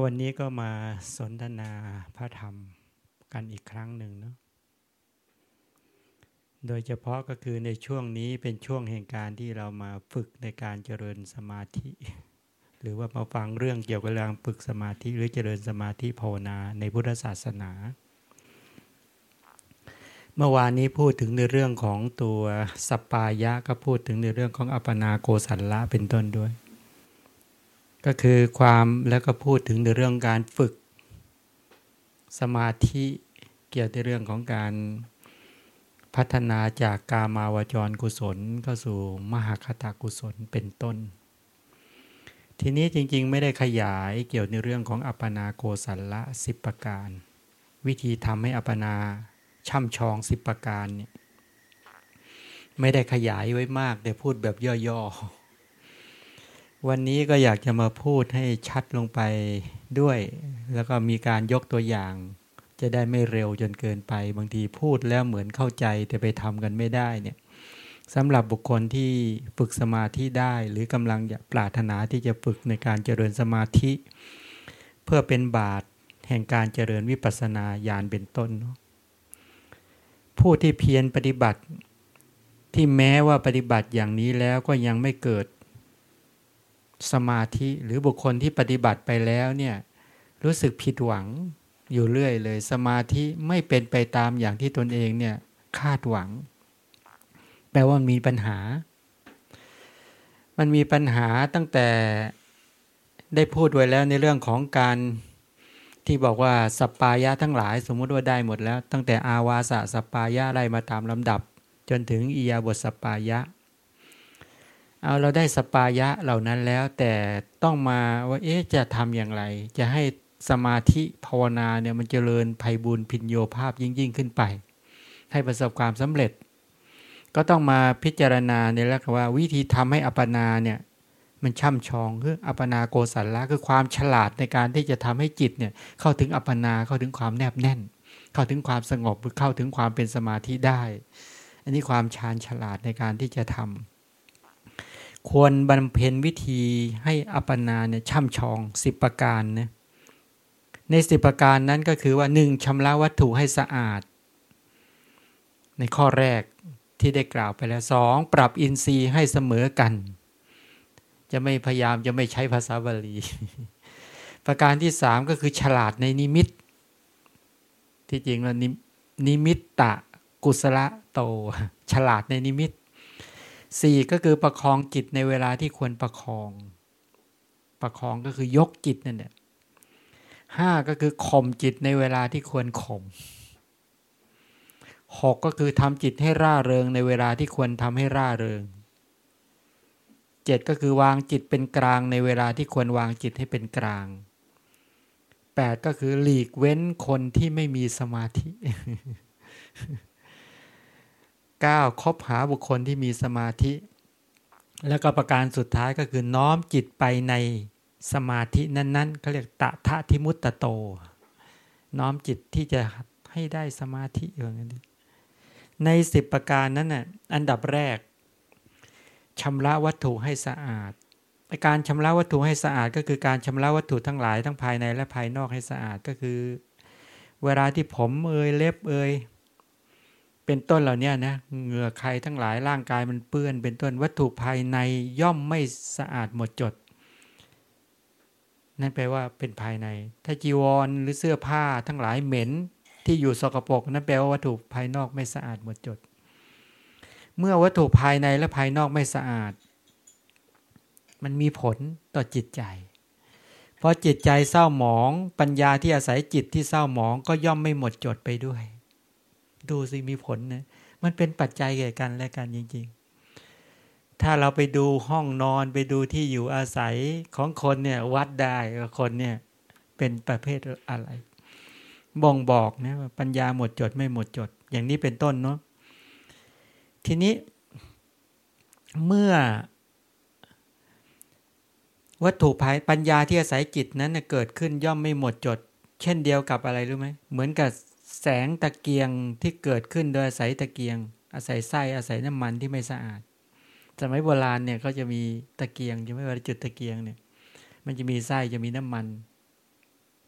วันนี้ก็มาสนทนาพระธรรมกันอีกครั้งหนึ่งเนาะ โดยเฉพาะก็คือในช่วงนี้เป็นช่วงแห่งการที่เรามาฝึกในการเจริญสมาธิ หรือว่ามาฟังเรื่องเกี่ยวกับการฝึกสมาธิหรือเจริญสมาธิภาวนาในพุทธศาสนา เมื่อวานนี้พูดถึงในเรื่องของตัวสปายะก็พูดถึงในเรื่องของอัปนาโกสัลละเป็นต้นด้วย ก็คือความแล้วก็พูดถึงในเรื่องการฝึก สมาธิเกี่ยวกับเรื่องของการพัฒนาจากกามาวจรกุศลเข้าสู่มหาคตากุศลเป็นต้น ทีนี้จริงๆไม่ได้ขยายเกี่ยวในเรื่องของอัปนาโกสัลละสิบประการ วิธีทำให้อัปนาช่ำชองสิบประการเนี่ยไม่ได้ขยายไว้มากแต่พูดแบบย่อๆ วันนี้ก็อยากจะมาพูดให้ชัดลงไปด้วย แล้วก็มีการยกตัวอย่าง จะได้ไม่เร็วจนเกินไปบางทีพูดแล้วเหมือนเข้าใจแต่ไปทำกันไม่ได้เนี่ยสำหรับบุคคลที่ฝึกสมาธิได้หรือกำลังปรารถนาที่จะฝึกในการเจริญสมาธิ เพื่อเป็นบาตแห่งการเจริญวิปัสสนาญาณเป็นต้น ผู้ที่เพียรปฏิบัติที่แม้ว่าปฏิบัติอย่างนี้แล้วก็ยังไม่เกิด สมาธิหรือบุคคลที่ปฏิบัติไปแล้วเนี่ยรู้สึกผิดหวังอยู่เรื่อยเลย สมาธิไม่เป็นไปตามอย่างที่ตนเองเนี่ยคาดหวัง แปลว่ามีปัญหา มันมีปัญหาตั้งแต่ได้พูดไว้แล้วในเรื่องของการที่บอกว่าสปายะทั้งหลาย สมมุติว่าได้หมดแล้ว ตั้งแต่อาวาสะสปายะไล่มาตามลำดับ จนถึงอียาบทสปายะ เอาเราได้สปายะเหล่านั้นแล้ว แต่ต้องมาว่าเอ๊ะจะทำอย่างไร จะให้สมาธิภาวนาเนี่ยมันเจริญภัยบุญพินโยภาพยิ่งยิ่งขึ้นไป ให้ประสบความสำเร็จ ก็ต้องมาพิจารณาในลักษณะว่าวิธีทำให้อัปนาเนี่ยมันช่ำชองคืออัปนาโกสัลละคือความฉลาดในการที่จะทำให้จิตเนี่ยเข้าถึงอัปนาเข้าถึงความแนบแน่น เข้าถึงความสงบเข้าถึงความเป็นสมาธิได้ อันนี้ความชาญฉลาดในการที่จะทำ ควรบำเพ็ญวิธีให้อัปนาเนี่ยช่ำชองสิบประการนะในสิบประการนั้นก็คือว่าหนึ่งชำระวัตถุให้สะอาด ในข้อแรกที่ได้กล่าวไปแล้วสองปรับอินทรีย์ให้เสมอกัน จะไม่พยายามจะไม่ใช้ภาษาบาลี ประการที่สามก็คือฉลาดในนิมิต ที่จริงแล้วนิมิตตะกุศลโต ฉลาดในนิมิต สี่ก็คือประคองจิตในเวลาที่ควรประคอง ประคองก็คือยกจิตนั่นแหละห้าก็คือข่มจิตในเวลาที่ควรข่มหกก็คือทำจิตให้ร่าเริงในเวลาที่ควรทำให้ร่าเริงเจ็ดก็คือวางจิตเป็นกลางในเวลาที่ควรวางจิตให้เป็นกลางแปดก็คือหลีกเว้นคนที่ไม่มีสมาธิ 9. คบหาบุคคลที่มีสมาธิ แล้วก็ประการสุดท้ายก็คือน้อมจิตไปในสมาธินั้นๆเขาเรียกตะทะทิมุตตโต น้อมจิตที่จะให้ได้สมาธิอย่างนี้ในสิบประการนั้นน่ะอันดับแรกชำระวัตถุให้สะอาดการชำระวัตถุให้สะอาดก็คือการชำระวัตถุทั้งหลายทั้งภายในและภายนอกให้สะอาดก็คือ เวลาที่ผมเอยเล็บเอย เป็นต้นเหล่านี้นะเหงื่อใครทั้งหลายร่างกายมันเปื้อน เป็นต้นวัตถุภายในย่อมไม่สะอาดหมดจด นั่นแปลว่าเป็นภายใน ถ้าจีวรหรือเสื้อผ้าทั้งหลายเหม็นที่อยู่สกปรกนั่นแปลว่าวัตถุภายนอกไม่สะอาดหมดจด เมื่อวัตถุภายในและภายนอกไม่สะอาด มันมีผลต่อจิตใจเพราะจิตใจเศร้าหมอง ปัญญาที่อาศัยจิตที่เศร้าหมองก็ย่อมไม่หมดจดไปด้วย ดูสิมีผลนะมันเป็นปัจจัยแก่กันและกันจริง ๆ ถ้าเราไปดูห้องนอนไปดูที่อยู่อาศัยของคนเนี่ยวัดได้ว่าคนเนี่ยเป็นประเภทอะไร บ่งบอกนะว่าปัญญาหมดจดไม่หมดจด อย่างนี้เป็นต้นเนาะทีนี้เมื่อ วัตถุภายปัญญาที่อาศัยจิตนั้นเกิดขึ้นย่อมไม่หมดจด เช่นเดียวกับอะไรรู้ไหมเหมือนกับ แสงตะเกียงที่เกิดขึ้นโดยอาศัยตะเกียง อาศัยไส้อาศัยน้ำมันที่ไม่สะอาด สมัยโบราณเนี่ยก็จะมีตะเกียงจะไม่ว่าจุดตะเกียงเนี่ย มันจะมีไส้จะมีน้ำมัน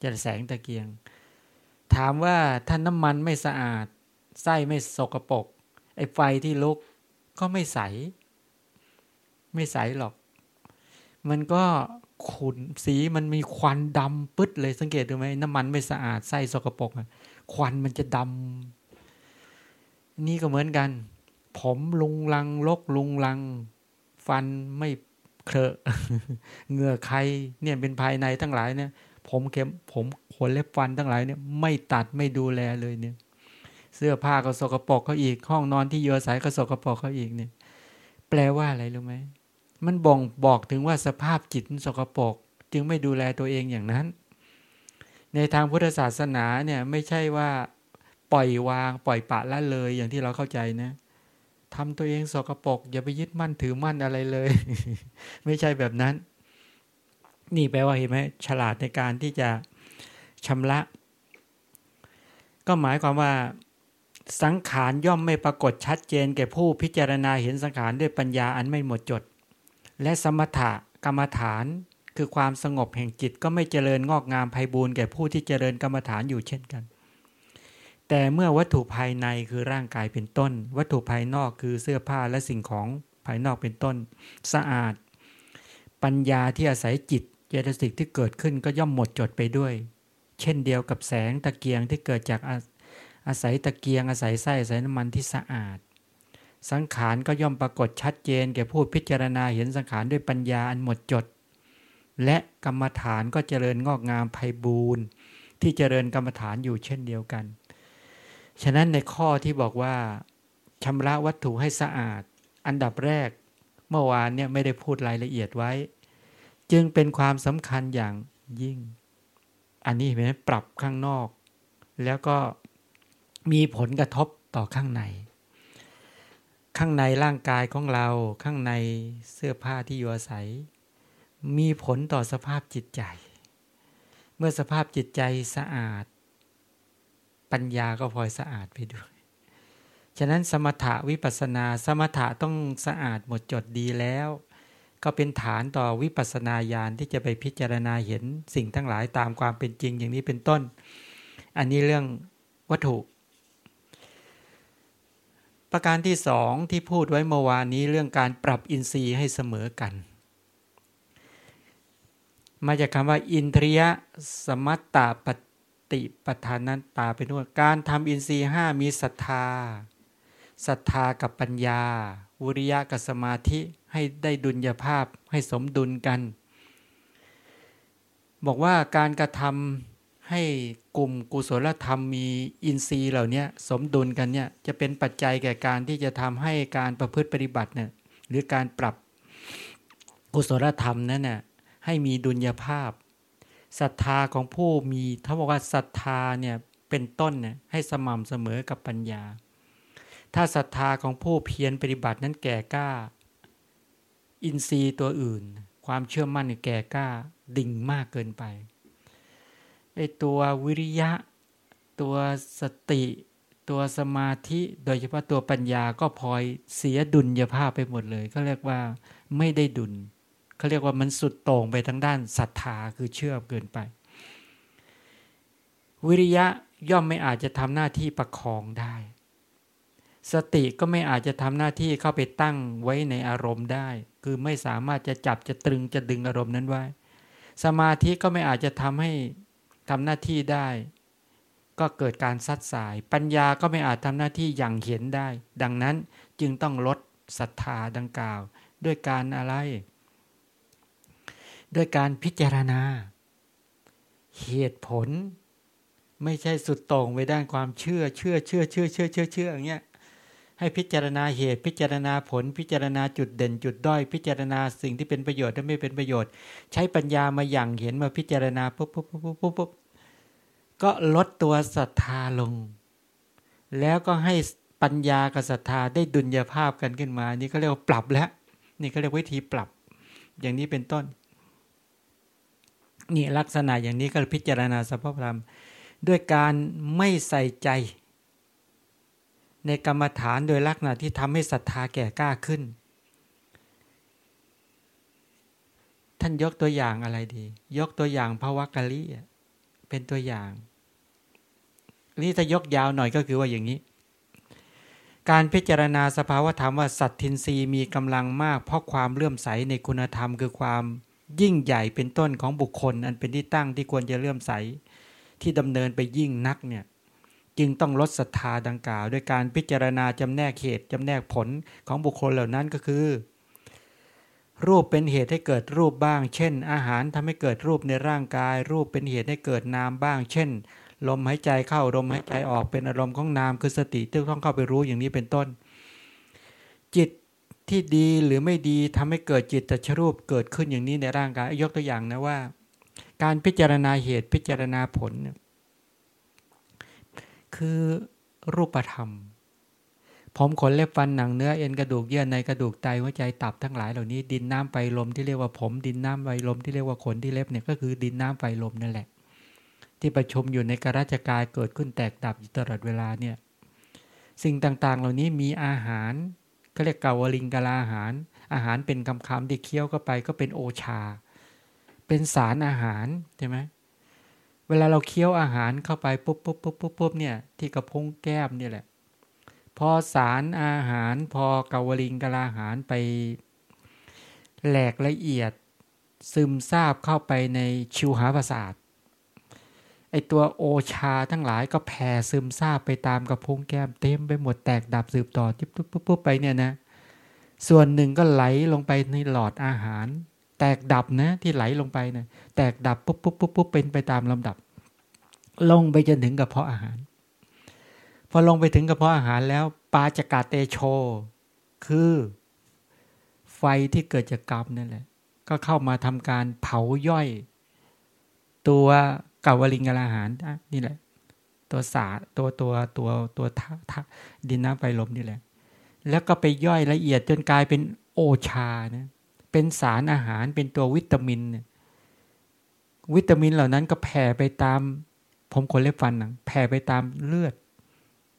จะแสงตะเกียง ถามว่าถ้าน้ำมันไม่สะอาด ไส้ไม่สกรปรกไอ้ไฟที่ลุกก็ไม่ใส ไม่ใสหรอก มันก็ขุนสีมันมีควันดำปึ๊ดเลยสังเกตดูไหมน้ำมันไม่สะอาดไส้สกรปรก ควันมันจะดำนี่ก็เหมือนกัน ผมลุงลังลกลุงลัง ฟันไม่เคลอะเหงื่อใครเนี่ยเป็นภายในทั้งหลายเนี่ย ผมเข็มผมขนเล็บฟันทั้งหลายเนี่ยไม่ตัดไม่ดูแลเลยเนี่ย เสื้อผ้าก็สกปรกเขาอีก ห้องนอนที่เยอสายก็สกปรกเขาอีกเนี่ย แปลว่าอะไรรู้ไหมมันบ่งบอกถึงว่าสภาพจิตสกปรกจึงไม่ดูแลตัวเองอย่างนั้น ในทางพุทธศาสนาเนี่ยไม่ใช่ว่าปล่อยวางปล่อยปะละเลยอย่างที่เราเข้าใจนะทำตัวเองสกปรกอย่าไปยึดมั่นถือมั่นอะไรเลย ไม่ใช่แบบนั้น นี่แปลว่าเห็นไหมฉลาดในการที่จะชำระ ก็หมายความว่าสังขารย่อมไม่ปรากฏชัดเจน แก่ผู้พิจารณาเห็นสังขารด้วยปัญญาอันไม่หมดจด และสมถะกรรมฐาน คือความสงบแห่งจิตก็ไม่เจริญงอกงามไพบูรณ์แก่ผู้ที่เจริญกรรมฐานอยู่เช่นกัน แต่เมื่อวัตถุภายในคือร่างกายเป็นต้น วัตถุภายนอกคือเสื้อผ้าและสิ่งของภายนอกเป็นต้น สะอาด ปัญญาที่อาศัยจิตเจตสิกที่เกิดขึ้นก็ย่อมหมดจดไปด้วย เช่นเดียวกับแสงตะเกียงที่เกิดจากอาศัยตะเกียงอาศัยไส้อาศัยน้ำมันที่สะอาด สังขารก็ย่อมปรากฏชัดเจน แก่ผู้พิจารณาเห็นสังขารด้วยปัญญาอันหมดจด และกรรมฐานก็เจริญงอกงามไพบูรณ์ที่เจริญกรรมฐานอยู่เช่นเดียวกัน ฉะนั้นในข้อที่บอกว่าชำระวัตถุให้สะอาด อันดับแรกเมื่อวานเนี่ยไม่ได้พูดรายละเอียดไว้ จึงเป็นความสำคัญอย่างยิ่ง อันนี้เห็นไหมปรับข้างนอก แล้วก็มีผลกระทบต่อข้างใน ข้างในร่างกายของเราข้างในเสื้อผ้าที่อยู่อาศัย มีผลต่อสภาพจิตใจ เมื่อสภาพจิตใจสะอาด ปัญญาก็พลอยสะอาดไปด้วย ฉะนั้นสมถะวิปัสนา สมถะต้องสะอาดหมดจดดีแล้ว ก็เป็นฐานต่อวิปัสนาญาณที่จะไปพิจารณาเห็นสิ่งทั้งหลายตามความเป็นจริงอย่างนี้เป็นต้น อันนี้เรื่องวัตถุ ประการที่สองที่พูดไว้เมื่อวานนี้เรื่องการปรับอินทรีย์ให้เสมอกัน มาจากคำว่า อินทรียสมัตตาปติปทานันตาเป็นว่าการทำอินทรีห้ามีศรัทธาศรัทธากับปัญญาวิริยะกับสมาธิให้ได้ดุลยภาพให้สมดุลกัน บอกว่าการกระทำให้กลุ่มกุศลธรรมมีอินทรีย์เหล่านี้สมดุลกันเนี่ยจะเป็นปัจจัยแก่การที่จะทำให้การประพฤติปฏิบัติเนี่ยหรือการปรับกุศลธรรมนั้นน่ย ให้มีดุลยภาพศรัทธาของผู้มีถ้าบอกว่าศรัทธาเนี่ยเป็นต้นเนี่ยให้สม่ำเสมอกับปัญญา ถ้าศรัทธาของผู้เพียรปฏิบัตินั้นแก่กล้า อินทรีย์ตัวอื่น ความเชื่อมั่นแก่กล้าดิ่งมากเกินไปไอตัววิริยะ ตัวสติ ตัวสมาธิโดยเฉพาะตัวปัญญาก็พลอยเสียดุลยภาพไปหมดเลย ก็เรียกว่าไม่ได้ดุล เขาเรียกว่ามันสุดโต่งไปทั้งด้านศรัทธาคือเชื่อเกินไป วิริยะย่อมไม่อาจจะทำหน้าที่ประคองได้ สติก็ไม่อาจจะทำหน้าที่เข้าไปตั้งไว้ในอารมณ์ได้ คือไม่สามารถจะจับจะตรึงจะดึงอารมณ์นั้นไว้ สมาธิก็ไม่อาจจะทำให้ทำหน้าที่ได้ ก็เกิดการซัดสาย ปัญญาก็ไม่อาจทำหน้าที่อย่างเห็นได้ ดังนั้นจึงต้องลดศรัทธาดังกล่าว ด้วยการอะไร ด้วยการพิจารณา เหตุผล ไม่ใช่สุดตรงไปด้านความเชื่อ เชื่อเชื่อเชื่อเชื่อเชื่อเชื่ออย่างเงี้ยให้พิจารณาเหตุพิจารณาผล พิจารณาจุดเด่น จุดด้อย พิจารณาสิ่งที่เป็นประโยชน์และไม่เป็นประโยชน์ ใช้ปัญญามาอย่างเห็นมาพิจารณาปุ๊บปุ๊บปุ๊บปุ๊บปุ๊บก็ลดตัวศรัทธาลง แล้วก็ให้ปัญญากับศรัทธาได้ดุลยภาพกันขึ้นมา นี่ก็เรียกว่าปรับแล้ว นี่ก็เรียกวิธีปรับ อย่างนี้เป็นต้น นี่ลักษณะอย่างนี้ก็พิจารณาสภาพธรรม ด้วยการไม่ใส่ใจ ในกรรมฐานโดยลักษณะที่ทำให้ศรัทธาแก่กล้าขึ้น ท่านยกตัวอย่างอะไรดี ยกตัวอย่างพระวักกะลิเป็นตัวอย่าง นี่ถ้ายกยาวหน่อยก็คือว่าอย่างนี้ การพิจารณาสภาวธรรมว่าสัตทินรีมีกำลังมาก เพราะความเลื่อมใสในคุณธรรมคือความ ยิ่งใหญ่เป็นต้นของบุคคล อันเป็นที่ตั้งที่ควรจะเลื่อมใส ที่ดำเนินไปยิ่งนักเนี่ยจึงต้องลดศรัทธาดังกล่าว ด้วยการพิจารณาจำแนกเหตุจำแนกผลของบุคคลเหล่านั้นก็คือ รูปเป็นเหตุให้เกิดรูปบ้าง เช่น อาหารทำให้เกิดรูปในร่างกาย รูปเป็นเหตุให้เกิดนามบ้าง เช่น ลมหายใจเข้าลมหายใจออกเป็นอารมณ์ของนามคือสติที่ต้องเข้าไปรู้อย่างนี้เป็นต้น จิต ที่ดีหรือไม่ดีทำให้เกิดจิตตชรูปเกิดขึ้นอย่างนี้ในร่างกายยกตัวอย่างนะว่า การพิจารณาเหตุพิจารณาผล คือรูปธรรมผมขนเล็บฟันหนังเนื้อเอ็นกระดูกเยื่อในกระดูกไตหัวใจตับทั้งหลายเหล่านี้ดินน้ำไฟลมที่เรียกว่าผมดินน้ำไฟลมที่เรียกว่าขนที่เล็บเนี่ยก็คือดินน้ำไฟลมนั่นแหละ ที่ประชุมอยู่ในกราชกายเกิดขึ้นแตกดับอยู่ตลอดเวลาเนี่ยสิ่งต่างๆ เหล่านี้มีอาหาร ก็เรียกกาวลิงกลาอาหาร อาหารเป็นคำคำที่เคี้ยวเข้าไปก็เป็นโอชา เป็นสารอาหารใช่ไหมเวลาเราเคี้ยวอาหารเข้าไปปุ๊บปุ๊บปุ๊บปุ๊บปุ๊บเนี่ยที่กระพุ้งแก้มเนี่ยแหละ พอสารอาหารพอกาวลิงกลาอาหารไปแหลกละเอียดซึมซาบเข้าไปในชิวหาประสาท ไอตัวโอชาทั้งหลายก็แผ่ซึมซาบไปตามกระพุ้งแก้มเต็มไปหมดแตกดับสืบต่อปุ๊บปุ๊บปุ๊บไปเนี่ยนะ ส่วนหนึ่งก็ไหลลงไปในหลอดอาหาร แตกดับนะที่ไหลลงไปนะแตกดับปุ๊บปุ๊บปุ๊บปุ๊บเป็นไปตามลำดับ ลงไปจนถึงกระเพาะอาหาร พอลงไปถึงกระเพาะอาหารแล้วปาจกาเตโช คือไฟที่เกิดจากกรรมนั่นแหละก็เข้ามาทำการเผาย่อย ตัว กาวลิงกาอาหารนี่แหละ ตัวสาตัวตัวตัวตัวทดินน้ำไฟลมนี่แหละ แล้วก็ไปย่อยละเอียดจนกลายเป็นโอชานะเป็นสารอาหารเป็นตัววิตามินวิตามินเหล่านั้นก็แผ่ไปตาม ผมขนเล็บฟันหนังแผ่ไปตามเลือด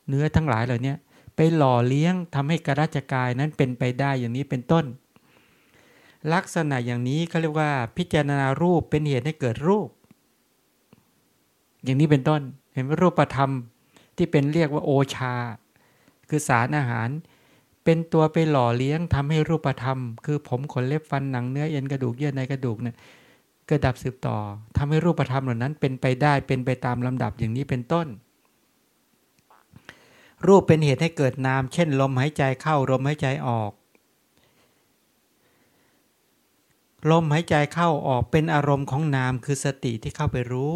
เนื้อทั้งหลายเหล่านี้ไปหล่อเลี้ยงทำให้กระราชกายนั้นเป็นไปได้อย่างนี้เป็นต้น ลักษณะอย่างนี้เขาเรียกว่าพิจารณารูปเป็นเหตุให้เกิดรูป อย่างนี้เป็นต้น เห็นว่ารูปธรรมที่เป็นเรียกว่าโอชา คือสารอาหาร เป็นตัวไปหล่อเลี้ยงทำให้รูปธรรม คือผมขนเล็บฟันหนังเนื้อเอ็นกระดูกเยื่อในกระดูกเนี่ยเกิดดับสืบต่อทำให้รูปธรรมเหล่านั้น เป็นไปได้เป็นไปตามลำดับอย่างนี้เป็นต้น รูปเป็นเหตุให้เกิดนาม เช่น ลมหายใจเข้าลมหายใจออก ลมหายใจเข้าออกเป็นอารมณ์ของนามคือสติที่เข้าไปรู้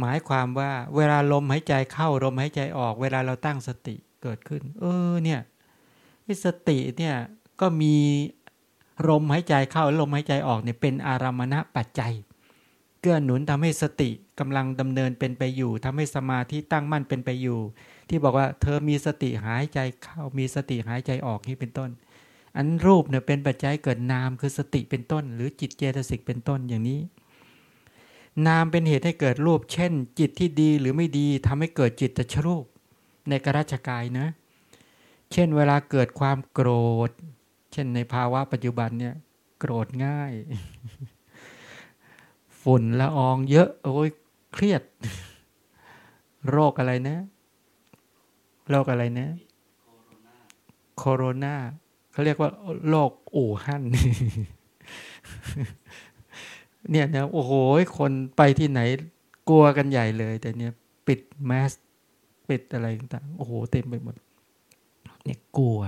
หมายความว่าเวลาลมหายใจเข้าลมหายใจออก เวลาเราตั้งสติเกิดขึ้น เออเนี่ยสติเนี่ยก็มีลมหายใจเข้าลมหายใจออกเนี่ยเป็นอารามณะปัจจัย เกื้อหนุนทำให้สติกำลังดำเนินเป็นไปอยู่ทำให้สมาธิตั้งมั่นเป็นไปอยู่ ที่บอกว่าเธอมีสติหายใจเข้ามีสติหายใจออกนี่เป็นต้น อันรูปเนี่ยเป็นปัจจัยเกิดนามคือสติเป็นต้น หรือจิตเจตสิกเป็นต้นอย่างนี้ นามเป็นเหตุให้เกิดรูป เช่น จิตที่ดีหรือไม่ดีทำให้เกิดจิตตชรูป ในกราชกายนะ เช่นเวลาเกิดความโกรธ เช่นในภาวะปัจจุบันเนี่ย โกรธง่าย ฝุ่นละอองเยอะ โอ้ยเครียด โรคอะไรนะ โรคอะไรนะ โคโรนาเขาเรียกว่าโรคอู่ฮั่น เนี่ยนะโอ้โหคนไปที่ไหนกลัวกันใหญ่เลย แต่เนี่ยปิดแมสปิดอะไรต่างโอ้โหเต็มไปหมด เนี่ยกลัว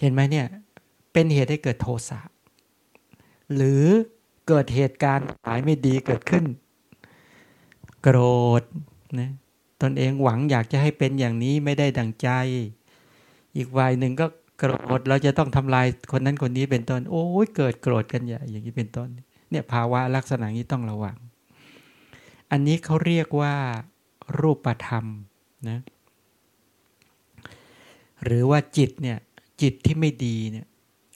เห็นไหมเนี่ย เป็นเหตุให้เกิดโทสะหรือเกิดเหตุการณ์หายไม่ดีเกิดขึ้น โกรธนะตนเองหวังอยากจะให้เป็นอย่างนี้ไม่ได้ดังใจ อีกวัยหนึ่งก็โกรธเราจะต้องทำลายคนนั้นคนนี้เป็นต้น โอ้ยเกิดโกรธกันใหญ่อย่างนี้เป็นต้น เนี่ยภาวะลักษณะนี้ต้องระวัง อันนี้เขาเรียกว่ารูปธรรมนะหรือว่าจิตเนี่ยจิตที่ไม่ดีเนี่ย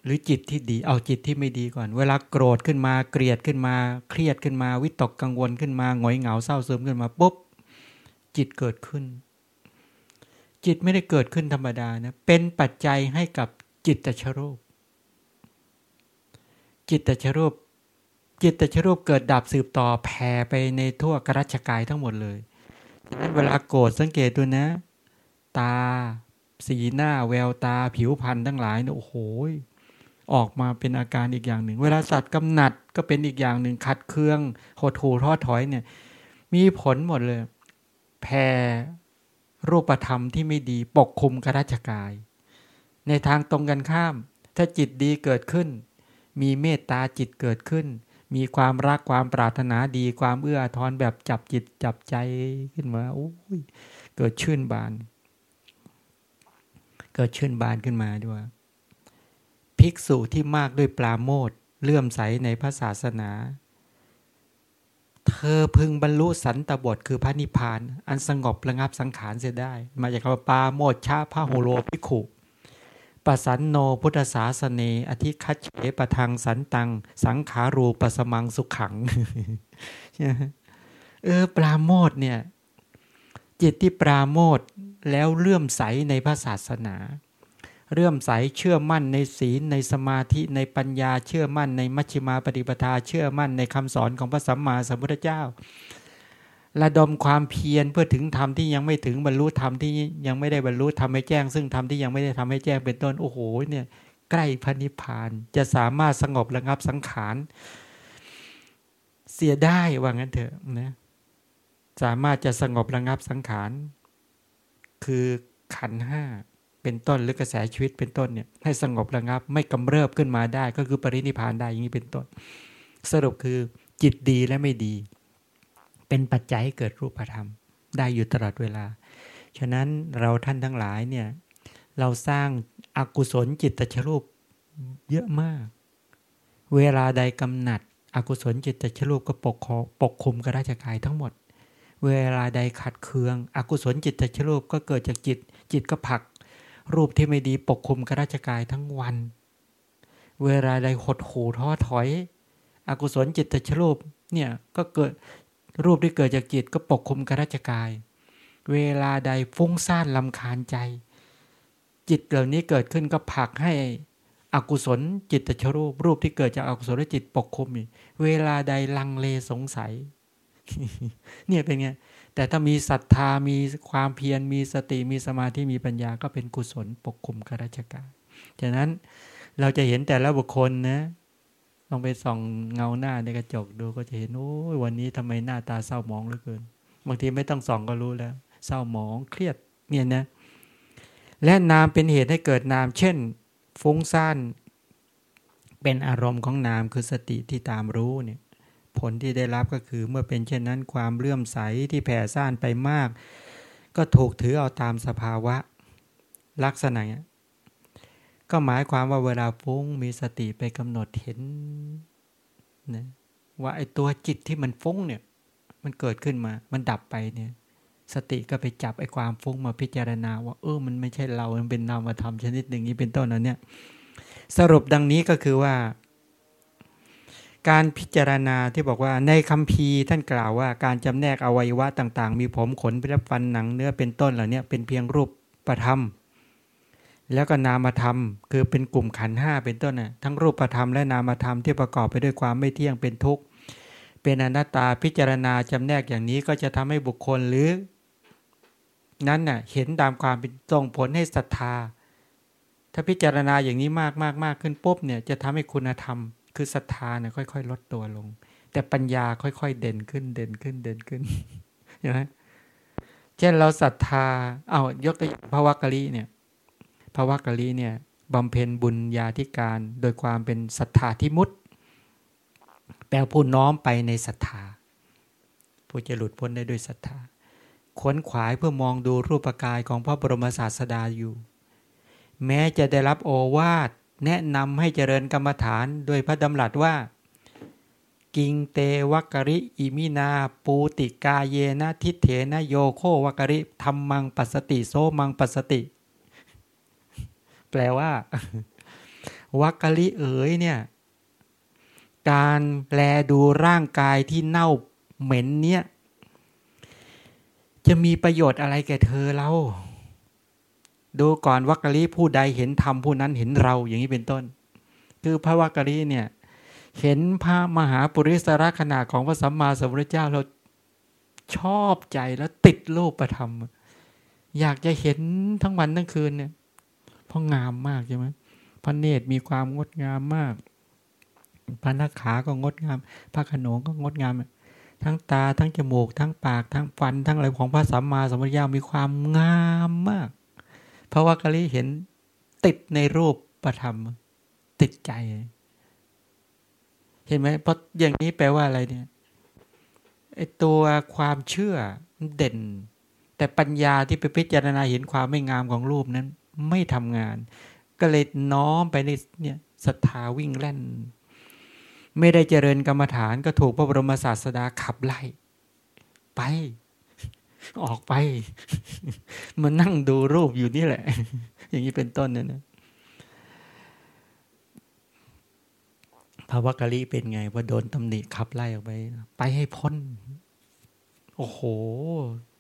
หรือจิตที่ดีเอาจิตที่ไม่ดีก่อน เวลาโกรธขึ้นมาเกลียดขึ้นมา เครียดขึ้นมา วิตกกังวลขึ้นมาหงอยเหงาเศร้าซึมขึ้นมาปุ๊บจิตเกิดขึ้น จิตไม่ได้เกิดขึ้นธรรมดานะเป็นปัจจัยให้กับจิตตชรูป จิตตชรูป จิตตชรูปเกิดดับสืบต่อแผ่ไปในทั่วกรัชกายทั้งหมดเลยฉะนั้นเวลาโกรธสังเกตดูนะ ตา สีหน้า แววตาผิวพรรณทั้งหลายเนี่ยโอ้โหออกมาเป็นอาการอีกอย่างหนึ่ง เวลาสัตว์กำหนัดก็เป็นอีกอย่างหนึ่งขัดเครื่องหดหูท้อถอยเนี่ย มีผลหมดเลยแผ่รูปธรรมที่ไม่ดีปกคุมกราชกาย ในทางตรงกันข้าม ถ้าจิตดีเกิดขึ้น มีเมตตาจิตเกิดขึ้น มีความรักความปรารถนาดีความเอื้อทอนแบบจับจิตจับใจขึ้นมาโอ้ยเกิดชื่นบาน เกิดชื่นบานขึ้นมาด้วย ภิกษุที่มากด้วยปลาโมดเลื่อมใสในพระศาสนา เธอพึงบรรลุสันตบทคือพระนิพพาน อันสงบระงับสังขารเสียได้ มาจากคำว่าปาโมดชาพระโหโลภิกขุ ปสันโนพุทธศาสเน อธิคัตเฉปทังสันตัง สังขารูปสมังสุขขัง เออ ปราโมทเนี่ย จิตที่ปราโมทแล้วเลื่อมใสในพระศาสนาเรื่อมใสเชื่อมั่นในศีลในสมาธิในปัญญาเชื่อมั่นในมัชฌิมาปฏิปทา เชื่อมั่นในคำสอนของพระสัมมาสัมพุทธเจ้า ระดมความเพียรเพื่อถึงธรรมที่ยังไม่ถึงบรรลุธรรมที่ยังไม่ได้บรรลุทำให้แจ้ง ซึ่งธรรมที่ยังไม่ได้ทำให้แจ้งเป็นต้นโอ้โหเนี่ยใกล้พระนิพพานจะสามารถสงบระงับสังขาร เสียได้ว่างั้นเถอะนะสามารถจะสงบระงับสังขาร คือขันห้าเป็นต้นหรือกระแสชีวิตเป็นต้นเนี่ยให้สงบระงับ ไม่กำเริบขึ้นมาได้ ก็คือปรินิพานได้อย่างนี้เป็นต้น สรุปคือจิตดีและไม่ดี เป็นปัจจัยให้เกิดรูปธรรม ได้อยู่ตลอดเวลา ฉะนั้นเราท่านทั้งหลายเนี่ยเราสร้างอากุศลจิตตชรูปเยอะมาก เวลาใดกำหนัด อกุศลจิตตชรูปก็ปกปกคุมกระราชกายทั้งหมด เวลาใดขัดเคือง อกุศลจิตตชรูปก็เกิดจากจิต จิตก็ผัก รูปที่ไม่ดีปกคุมกราชกายทั้งวัน เวลาใดหดหูท้อถอย อกุศลจิตตชรูปเนี่ยก็เกิด รูปที่เกิดจากจิตก็ปกคลุมกราชกาย เวลาใดฟุ้งซ่านลำคาญใจ จิตเหล่านี้เกิดขึ้นก็ผลักให้อกุศลจิตตชรูป รูปที่เกิดจากอกุศลจิตปกคลุมเวลาใดลังเลสงสัย เนี่ยเป็นไงแต่ถ้ามีศรัทธามีความเพียรมีสติมีสมาธิมีปัญญาก็เป็นกุศลปกคุมข้าราชการฉะนั้นเราจะเห็นแต่ละบุคคลนะ ลองไปส่องเงาหน้าในกระจกดูก็จะเห็นโอ้ยวันนี้ทำไมหน้าตาเศร้าหมองเหลือเกิน บางทีไม่ต้องส่องก็รู้แล้ว เศร้าหมองเครียดเนี่ยนะ และนามเป็นเหตุให้เกิดนาม เช่น ฟุ้งซ่านเป็นอารมณ์ของนามคือสติที่ตามรู้เนี่ยผลที่ได้รับก็คือเมื่อเป็นเช่นนั้นความเลื่อมใสที่แผ่ซ่านไปมาก ก็ถูกถือเอาตามสภาวะลักษณะ ก็หมายความว่าเวลาฟุ้งมีสติไปกำหนดเห็นนะว่าไอ้ตัวจิตที่มันฟุ้งเนี่ย มันเกิดขึ้นมา มันดับไปเนี่ย สติก็ไปจับไอ้ความฟุ้งมาพิจารณา ว่า เออมันไม่ใช่เรา มันเป็นนามธรรมชนิดหนึ่งนี้เป็นต้นนะเนี่ย สรุปดังนี้ก็คือว่า การพิจารณาที่บอกว่าในคัมภีร์ท่านกล่าวว่า การจำแนกอวัยวะต่าง ๆ มีผมขนพิรฟันหนังเนื้อเป็นต้นเหล่านี้เป็นเพียงรูปประธรรม แล้วก็นามธรรม คือเป็นกลุ่มขันห้าเป็นต้นน่ะทั้งรูปธรรมและนามธรรมที่ประกอบไปด้วยความไม่เที่ยงเป็นทุกข์เป็นอนัตตาพิจารณาจำแนกอย่างนี้ก็จะทำให้บุคคลหรือ นั้นน่ะเห็นตามความเป็นตรงผลให้ศรัทธา ถ้าพิจารณาอย่างนี้มากมากมากขึ้นปุ๊บเนี่ยจะทำให้คุณธรรม คือศรัทธาเนี่ยค่อย ๆ ลดตัวลง แต่ปัญญาค่อย ๆ เด่นขึ้นเด่นขึ้นเด่นขึ้นใช่ไหมเช่นเราศรัทธาเอายกตัวพระวักกะลีเนี่ย พระวักกะลีเนี่ยบำเพ็ญบุญญาธิการโดยความเป็นศรัทธาที่มุดแปลผู้น้อมไปในศรัทธาผู้จะหลุดพ้นได้ด้วยศรัทธาขวนขวายเพื่อมองดูรูปกายของพระบรมศาสดาอยู่ แม้จะได้รับโอวาทแนะนำให้เจริญกรรมฐานโดยพระดำรัสว่า กิงเตวักกะลิอิมินา ปูติกาเยนะทิฏเฐนะโยโข วักกะลิธัมมังปัสสะติโส มังปัสสะติ แปลว่าวักกะลิเอ๋ยเนี่ย การแลดูร่างกายที่เน่าเหม็นเนี่ย จะมีประโยชน์อะไรแก่เธอเราดูก่อนวักกะลีผู้ใดเห็นธรรมผู้นั้นเห็นเราอย่างนี้เป็นต้น คือพระวักกะลีเนี่ย เห็นพระมหาปุริสระขนาดของพระสัมมาสัมพุทธเจ้าเราชอบใจแล้วติดรูปประธรรม อยากจะเห็นทั้งวันทั้งคืนเนี่ย ราะงามมากใช่ไหมพระเนตรมีความงดงามมาก พระนักขาก็งดงาม พระขนงก็งดงาม ทั้งตาทั้งจมูก ทั้งปาก ทั้งฟัน ทั้งอะไรของพระสัมมาสัมพุทธเจ้ามีความงามมาก เพราะว่ากะลิเห็นติดในรูปประธรรม ติดใจ เห็นไหมเพราะอย่างนี้แปลว่าอะไรเนี่ยไอตัวความเชื่อเด่น แต่ปัญญาที่ไปพิจารณาเห็นความไม่งามของรูปนั้น ไม่ทำงาน ก็เลยน้อมไปในเนี่ยศรัทธาวิ่งแล่น ไม่ได้เจริญกรรมฐานก็ถูกพระบรมศาสดาขับไล่ ไป ออกไป มานั่งดูรูปอยู่นี่แหละ อย่างนี้เป็นต้นเนี่ยนะพระวักกะลิเป็นไงว่าโดนตำหนิขับไล่ออกไป ไปให้พ้น โอ้โห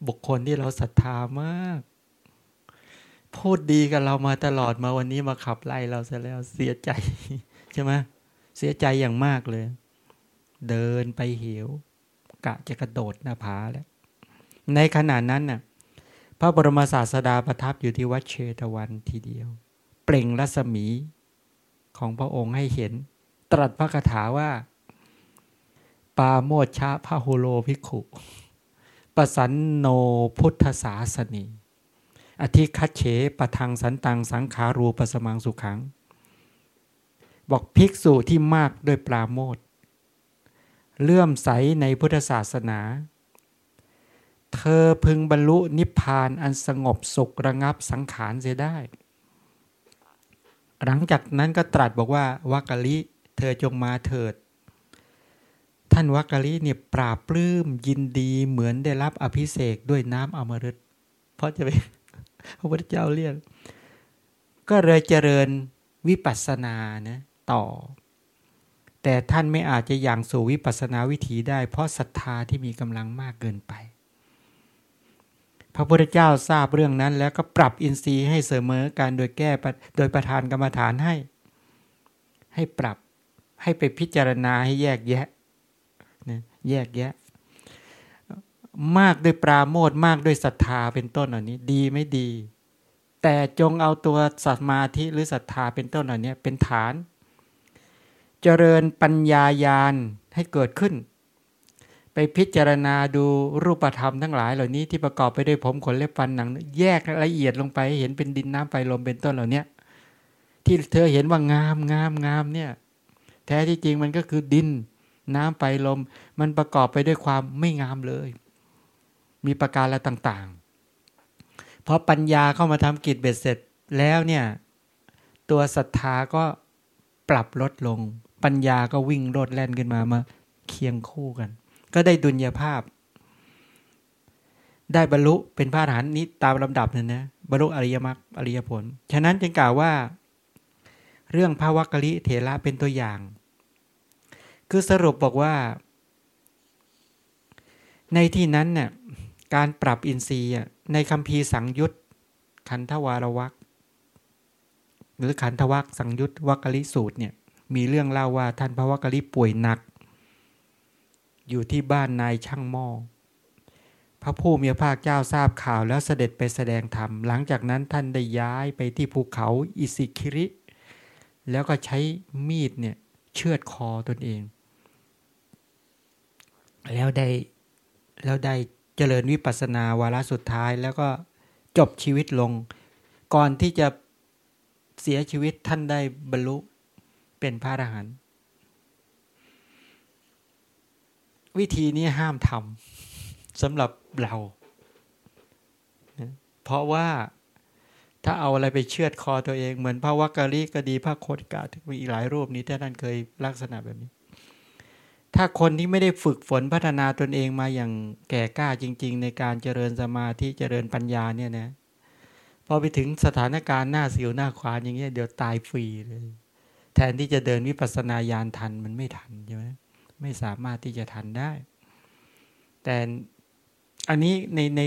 บุคคลที่เราศรัทธามาก พูดดีกับเรามาตลอดมาวันนี้มาขับไล่เราซะแล้วเสียใจใช่ไหมเสียใจอย่างมากเลย เดินไปเหวกะจะกระโดดหน้าผาแล้วในขณะนั้นน่ะ พระบรมศาสดาประทับอยู่ที่วัดเชตวันทีเดียว เปล่งรัศมีของพระองค์ให้เห็น ตรัสพระคาถาว่า ปาโมชะพระโฮโลภิกขุปสันโนพุทธศาสนี อธิคัตเฉปะทังสันตังสังขารูปสมังสุขัง บอกภิกษุที่มากด้วยปราโมทเลื่อมใสในพุทธศาสนา เธอพึงบรรลุนิพพานอันสงบสุขระงับสังขารเสียได้ หลังจากนั้นก็ตรัสบอกว่าวักะลิ เธอจงมาเถิด ท่านวักกะลิเนี่ยปราบปลื้มยินดีเหมือนได้รับอภิเศกด้วยน้ำอมฤตเพราะจะไป พระพุทธเจ้าเรียก ก็เลยเจริญวิปัสสนานะต่อ แต่ท่านไม่อาจจะอย่างสู่วิปัสสนาวิถีได้ เพราะศรัทธาที่มีกำลังมากเกินไป พระพุทธเจ้าทราบเรื่องนั้น แล้วก็ปรับอินทรีย์ให้เสมอการโดยแก้โดยประทานกรรมฐานให้ ให้ปรับให้ไปพิจารณาให้แยกแยะนะแยกแยะ มากด้วยปราโมทมากด้วยศรัทธาเป็นต้นเหล่านี้ ดีไม่ดี แต่จงเอาตัวสัมมาธิหรือศรัทธาเป็นต้นเหล่านี้เป็นฐาน เจริญปัญญายาณให้เกิดขึ้น ไปพิจารณาดูรูปธรรมทั้งหลายเหล่านี้ที่ประกอบไปด้วยผมขนเล็บฟันหนัง แยกละเอียดลงไปเห็นเป็นดินน้ำไฟลมเป็นต้นเหล่านี้ที่เธอเห็นว่างามงามงามเนี่ยแท้ที่จริงมันก็คือดินน้ำไปลม มันประกอบไปด้วยความไม่งามเลย มีประการละต่างๆพอปัญญาเข้ามาทำกิจเบ็ดเสร็จแล้วเนี่ย ตัวศรัทธาก็ปรับลดลง ปัญญาก็วิ่งโลดแล่นขึ้นมามาเคียงคู่กัน ก็ได้ดุลยภาพ ได้บรรลุเป็นพระอรหันต์นี้ตามลำดับนั่นนะบรรลุอริยมรรคอริยผล ฉะนั้นจึงกล่าวว่า เรื่องพระวักกะลิเถระเป็นตัวอย่าง คือสรุปบอกว่า ในที่นั้นเนี่ย การปรับอินทรีย์ในคำพีสังยุตขันธวารวักหรือขันธวักสังยุตวักกลิสูตรเนี่ยมีเรื่องเล่าว่าท่านพระวักกลิป่วยหนัก อยู่ที่บ้านนายช่างหม้อพระผู้มีพระภาคเจ้าทราบข่าวแล้วเสด็จไปแสดงธรรม หลังจากนั้นท่านได้ย้ายไปที่ภูเขาอิสิคิริ แล้วก็ใช้มีดเนี่ยเชือดคอตนเอง แล้วได้แล้วได้ เจริญวิปัสสนาวาระสุดท้าย แล้วก็จบชีวิตลง ก่อนที่จะเสียชีวิตท่านได้บรรลุเป็นพระอรหันต์วิธีนี้ห้ามทำสำหรับเรา เพราะว่าถ้าเอาอะไรไปเชือดคอตัวเอง เหมือนพระวักกะลิก็ดีพระโคตกาทีมีหลายรูปนี้ที่ท่านเคยลักษณะแบบนี้ ถ้าคนที่ไม่ได้ฝึกฝนพัฒนาตนเองมาอย่างแก่กล้าจริง ๆ ในการเจริญสมาธิเจริญปัญญาเนี่ยนะพอไปถึงสถานการณ์หน้าสิวหน้าขวานอย่างเงี้ยเดี๋ยวตายฟรีเลย แทนที่จะเดินวิปัสสนาญาณทันมันไม่ทันใช่ไหมไม่สามารถที่จะทันได้ แต่อันนี้ในใน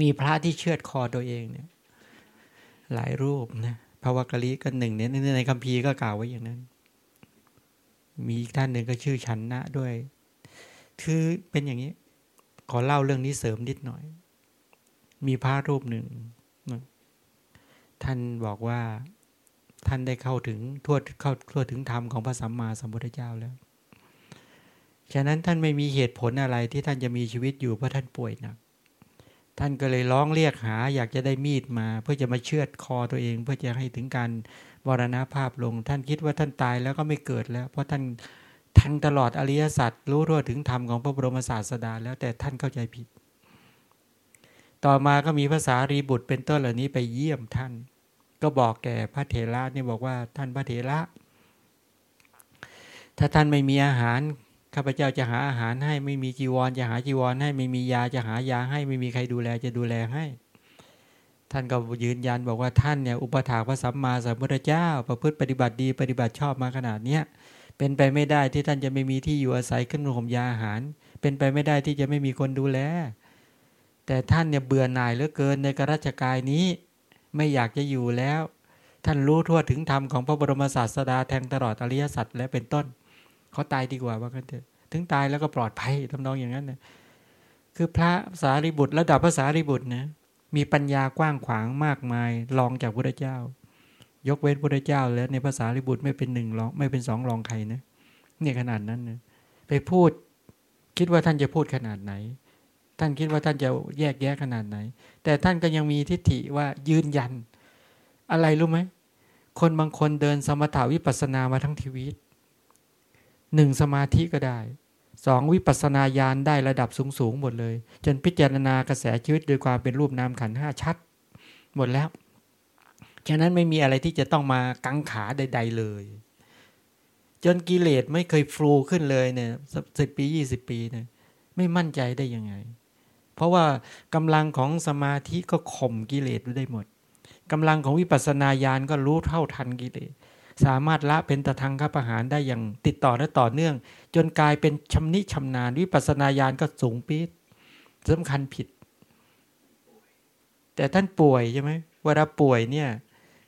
มีพระที่เชือดคอตัวเองเนี่ย หลายรูปนะพระวกะลิก็หนึ่งเนี่ยในคัมภีร์ก็กล่าวไว้อย่างนั้น มีอีกท่านหนึ่งก็ชื่อชันนะด้วย คือเป็นอย่างนี้ ขอเล่าเรื่องนี้เสริมนิดหน่อย มีพระรูปหนึ่ง ท่านบอกว่าท่านได้เข้าถึงทั่วเข้าทั่วถึงธรรมของพระสัมมาสัมพุทธเจ้าแล้ว ฉะนั้นท่านไม่มีเหตุผลอะไรที่ท่านจะมีชีวิตอยู่เพราะท่านป่วยหนัก ท่านก็เลยร้องเรียกหา อยากจะได้มีดมา เพื่อจะมาเชือดคอตัวเอง เพื่อจะให้ถึงการ วรณภาพลง ท่านคิดว่าท่านตายแล้วก็ไม่เกิดแล้ว เพราะท่านแทงตลอดอริยสัจรู้ทั่วถึงธรรมของพระบรมศาสดา แล้วแต่ท่านเข้าใจผิด ต่อมาก็มีภาษารีบุตรเป็นต้นเหล่านี้ไปเยี่ยมท่าน ก็บอกแก่พระเถระนี่บอกว่าท่านพระเถระ ถ้าท่านไม่มีอาหารข้าพเจ้าจะหาอาหารให้ไม่มีจีวร จะหาจีวรให้ไม่มียาจะหายาให้ไม่มีใครดูแลจะดูแลให้ ท่านก็ยืนยันบอกว่าท่านเนี่ยอุปถากพระสัมมาสัมพุทธเจ้า ประพฤติปฏิบัติดีปฏิบัติชอบมาขนาดเนี้ยเป็นไปไม่ได้ที่ท่านจะไม่มีที่อยู่อาศัยขึ้นห่มยาอาหาร เป็นไปไม่ได้ที่จะไม่มีคนดูแล แต่ท่านเนี่ยเบื่อหน่ายเหลือเกินในกราชกายนี้ ไม่อยากจะอยู่แล้ว ท่านรู้ทั่วถึงธรรมของพระบรมศาสดาแทงตลอดอริยสัจและเป็นต้นเขาตายดีกว่าว่ากันเถอะถึงตายแล้วก็ปลอดภัยทำนองอย่างนั้นนะคือพระสารีบุตรระดับพระสารีบุตรนะ มีปัญญากว้างขวางมากมายรองจากพระเจ้า ยกเว้นพระเจ้า แล้วในภาษาริบุตรไม่เป็นหนึ่งรองไม่เป็นสองรองใครนะเนี่ยขนาดนั้นนะไปพูด คิดว่าท่านจะพูดขนาดไหน ท่านคิดว่าท่านจะแยกแยะขนาดไหน แต่ท่านก็ยังมีทิฏฐิว่ายืนยัน อะไรรู้ไหมคนบางคนเดินสมถาวิปัสนามาทั้งชีวิตหนึ่งสมาธิก็ได้ สองวิปัสนาญาณได้ระดับสูงสูงหมดเลย จนพิจารณากระแสชีวิตโดยความเป็นรูปนามขันห้าชัด หมดแล้ว ฉะนั้นไม่มีอะไรที่จะต้องมากังขาใด ๆ เลย จนกิเลสไม่เคยฟูขึ้นเลยเนี่ยสิบปียี่สิบปีเนี่ยไม่มั่นใจได้ยังไง เพราะว่ากำลังของสมาธิก็ข่มกิเลสได้หมดกำลังของวิปัสสนาญาณก็รู้เท่าทันกิเลส สามารถละเป็นตะทางข้าประหารได้อย่างติดต่อและต่อเนื่อง จนกลายเป็นชำนิชำนาญวิปัสนาญาณก็สูงปี๊ดสำคัญผิด แต่ท่านป่วยใช่ไหมเวลาป่วยเนี่ย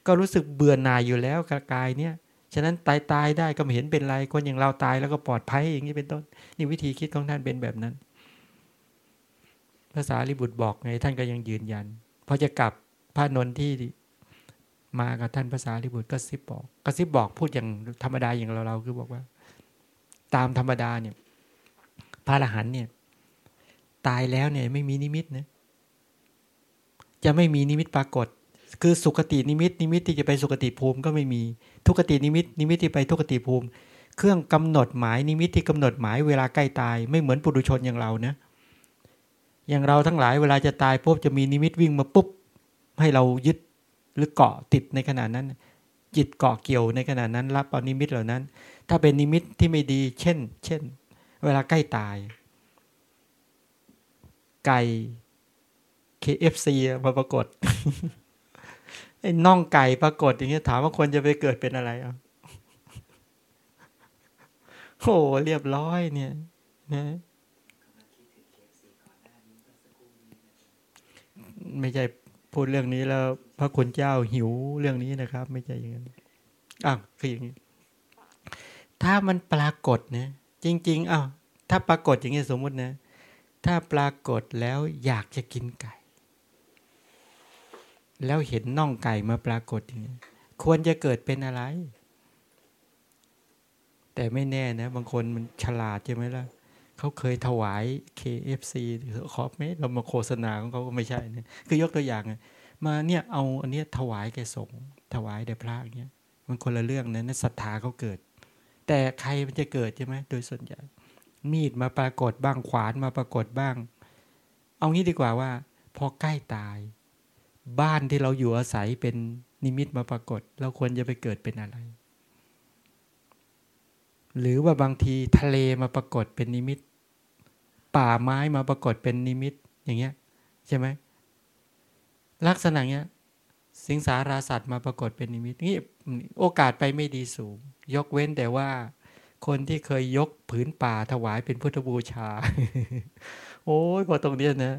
ก็รู้สึกเบื่อหน่ายอยู่แล้วกายเนี่ยฉะนั้นตายตายได้ก็ไม่เห็นเป็นไรคนอย่างเราตายแล้วก็ปลอดภัยอย่างนี้เป็นต้น นี่วิธีคิดของท่านเป็นแบบนั้นพระสารีบุตรบอกไงท่านก็ยังยืนยันพอจะกลับพระอานนท์ที่ มากับท่านพระสารีบุตรกระซิบบอกกระซิบบอกพูดอย่างธรรมดาอย่างเราเราคือบอกว่า ตามธรรมดาเนี่ย พระอรหันต์เนี่ย ตายแล้วเนี่ย ไม่มีนิมิตนะจะไม่มีนิมิตปรากฏ คือสุคตินิมิต นิมิตที่จะไปสุคติภูมิก็ไม่มี ทุคตินิมิต นิมิตที่ไปทุคติภูมิ เครื่องกำหนดหมายนิมิตที่กำหนดหมายเวลาใกล้ตาย ไม่เหมือนปุถุชนอย่างเรานะอย่างเราทั้งหลายเวลาจะตายปุ๊บจะมีนิมิตวิ่งมาปุ๊บให้เรายึด หรือเกาะติดในขณะนั้น จิตเกาะเกี่ยวในขณะนั้น รับเอานิมิตเหล่านั้น ถ้าเป็นนิมิตที่ไม่ดี เช่น เช่น เวลาใกล้ตาย ไก่ KFC มาปรากฏไอ้น่องไก่ปรากฏอย่างเงี้ยถามว่าคนจะไปเกิดเป็นอะไรอะโอ้เรียบร้อยเนี่ยนะไม่ใช่พูดเรื่องนี้แล้ว พระคุณเจ้าหิวเรื่องนี้นะครับ ไม่ใช่อย่างนั้นอ้าวคืออย่างนี้ ถ้ามันปรากฏนี่ยจริงๆอ้าวถ้าปรากฏอย่างนี้สมมุตินะ ถ้าปรากฏแล้วอยากจะกินไก่ แล้วเห็นน่องไก่มาปรากฏอย่างนี้ควรจะเกิดเป็นอะไร แต่ไม่แน่นะ บางคนมันฉลาดใช่ไหมล่ะเขาเคยถวาย KFC หรือบไหมเรามาโฆษณาของเขาก็ไม่ใช่นะคือยกตัวอย่าง มาเนี่ยเอาอันเนี้ยถวายแก่สงฆ์ถวายแด่พระเงี้ยมันคนละเรื่องนะนั่นศรัทธาเขาเกิด แต่ใครมันจะเกิดใช่ไหมโดยส่วนใหญ่ มีดมาปรากฏบ้างขวานมาปรากฏบ้าง เอางี้ดีกว่าว่า พอใกล้ตาย บ้านที่เราอยู่อาศัยเป็นนิมิตมาปรากฏ เราควรจะไปเกิดเป็นอะไร หรือว่าบางทีทะเลมาปรากฏเป็นนิมิต ป่าไม้มาปรากฏเป็นนิมิตอย่างเงี้ยใช่ไหม ลักษณะเนี้ยสิงสาราสัตว์มาปรากฏเป็นนิมิตนี่โอกาสไปไม่ดีสูง ยกเว้นแต่ว่า คนที่เคยยกผืนป่าถวายเป็นพุทธบูชา โอ้ยพอตรงเนี้ยนะ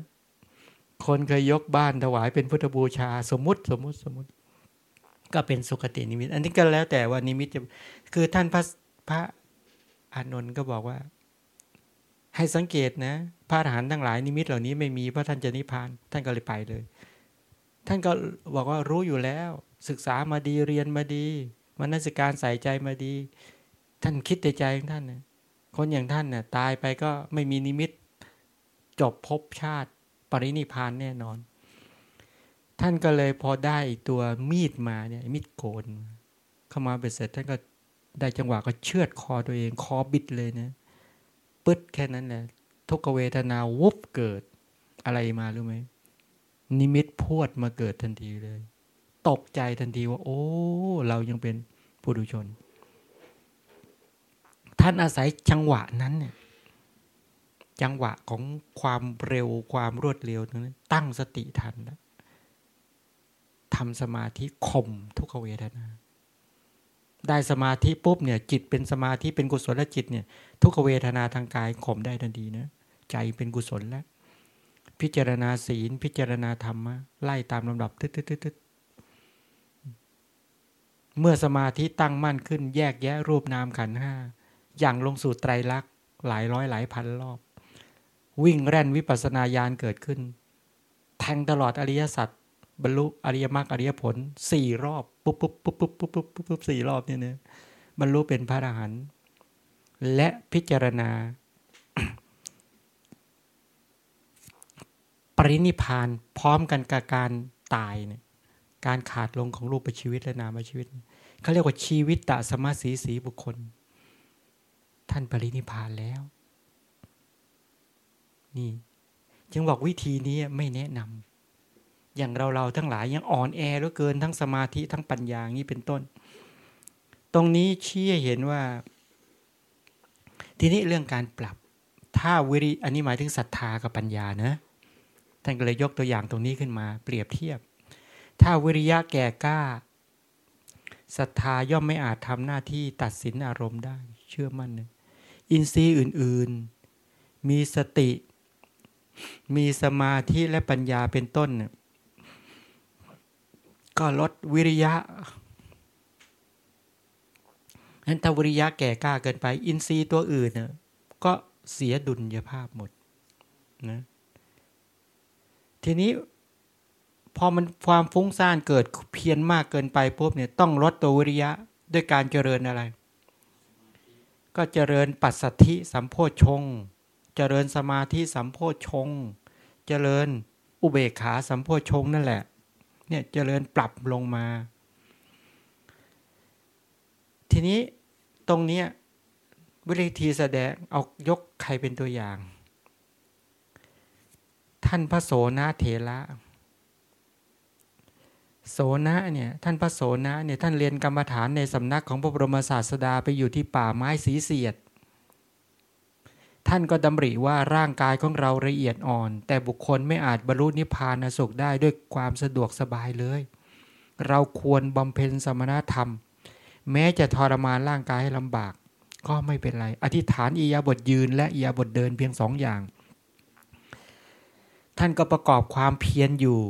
คนเคยยกบ้านถวายเป็นพุทธบูชา สมมติสมมติสมมติ ก็เป็นสุคตินิมิต อันนี้ก็แล้วแต่ว่านิมิตจะคือท่านพระพระอานนท์ก็บอกว่า ให้สังเกตนะ พระอรหันต์ทั้งหลายนิมิตเหล่านี้ไม่มีเพราะท่านจะนิพพาน ท่านก็เลยไปเลย ท่านก็บอกว่ารู้อยู่แล้ว ศึกษามาดีเรียนมาดีมนสิการใส่ใจมาดี ท่านคิดในใจของท่านนะคนอย่างท่านนะ่ะตายไปก็ไม่มีนิมิต จบภพชาติปรินิพานแน่นอน ท่านก็เลยพอได้ตัวมีดมาเนี่ยมีดโกน เข้ามาเบ็ดเสร็จท่านก็ได้จังหวะก็เชือดคอตัวเองคอบิดเลยนะปึ๊ดแค่นั้นแหละทุกเวทนาวุบเกิดอะไรมารู้ไหม นิมิตพวดมาเกิดทันทีเลย ตกใจทันทีว่า โอ้ เรายังเป็นปุถุชน ท่านอาศัยจังหวะนั้นเนี่ยจังหวะของความเร็วความรวดเร็วนั้นตั้งสติทันแล้วทำสมาธิข่มทุกขเวทนา ได้สมาธิปุ๊บเนี่ย จิตเป็นสมาธิเป็นกุศลจิตเนี่ย ทุกขเวทนาทางกายข่มได้ทันทีนะใจเป็นกุศลแล้ว พิจารณาศีล พิจารณาธรรมะไล่ตามลำดับตึ๊ดเมื่อสมาธิตั้งมั่นขึ้น แยกแยะรูปนามขันห้าอย่างลงสู่ไตรลักษณ์หลายร้อยหลายพันรอบ วิ่งแร่นวิปัสนาญาณเกิดขึ้น แทงตลอดอริยสัจบรรลุอริยมรรคอริยผลสี่รอบปุ๊บปุ๊บปุ๊บปุ๊บปุ๊บปุ๊บปุ๊บปุ๊บสี่รอบเนี่ยนะบรรลุเป็นพระอรหันต์และพิจารณา ป รินิพานพร้อมกันกับการตายเนี่ยการขาดลงของรูปชีวิตและนามชีวิตเขาเรียกว่าชีวิตตะสมาสีสีบุคคล ท่านปรินิพานแล้ว นี่ จึงบอกวิธีนี้ไม่แนะนำอย่างเราเราทั้งหลายยังอ่อนแอเหลือเกินทั้งสมาธิทั้งปัญญานี้เป็นต้น ตรงนี้ชี้เห็นว่า ทีนี้เรื่องการปรับ ถ้าวิริอันนี้หมายถึงศรัทธากับปัญญานะ ท่านก็เลยยกตัวอย่างตรงนี้ขึ้นมา เปรียบเทียบ ถ้าวิริยะแก่กล้าศรัทธาย่อมไม่อาจทำหน้าที่ตัดสินอารมณ์ได้ เชื่อมั่นนะอินทรีย์อื่น ๆ มีสติ มีสมาธิและปัญญาเป็นต้น ก็ลดวิริยะนั้นถ้าวิริยะแก่กล้าเกินไป อินทรีย์ตัวอื่นก็เสียดุลยภาพหมดนะ ทีนี้พอมันความฟุ้งซ่านเกิดเพียนมากเกินไปปุ๊บเนี่ยต้องลดตัววิริยะด้วยการเจริญอะไร ก็เจริญปัสสัทธิสัมโพชง เจริญสมาธิสัมโพชง เจริญอุเบกขาสัมโพชงนั่นแหละเนี่ยเจริญปรับลงมา ทีนี้ตรงนี้วิธีแสดงเอายกใครเป็นตัวอย่าง ท่านพระโสนาเถระโสนะเนี่ยท่านพระโสนะเนี่ยท่านเรียนกรรมฐานในสำนักของพระบรมศาสดาไปอยู่ที่ป่าไม้สีเสียด ท่านก็ดำริว่าร่างกายของเราละเอียดอ่อน แต่บุคคลไม่อาจบรรลุนิพพานสุขได้ด้วยความสะดวกสบายเลย เราควรบำเพ็ญสมณธรรม แม้จะทรมานร่างกายให้ลำบาก ก็ไม่เป็นไร อธิษฐานอียาบทยืนและอียาบทเดินเพียงสองอย่าง ท่านก็ประกอบความเพียรอยู่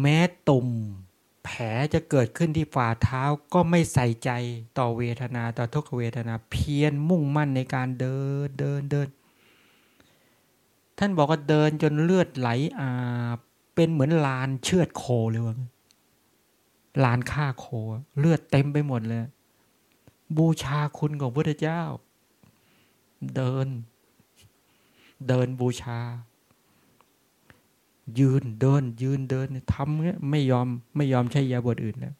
แม้ตุ่มแผลจะเกิดขึ้นที่ฝ่าเท้าก็ไม่ใส่ใจต่อเวทนาต่อทุกเวทนาเพียรมุ่งมั่นในการเดินเดินเดิน ท่านบอกว่าเดินจนเลือดไหลอาเป็นเหมือนลานเชือดโคเลยว่าลานฆ่าโคเลือดเต็มไปหมดเลย บูชาคุณของพระเจ้า เดิน เดินบูชา ยืนเดิน ยืนเดินทำเงี้ยไม่ยอมไม่ยอมใช้ยาบทอื่นนะ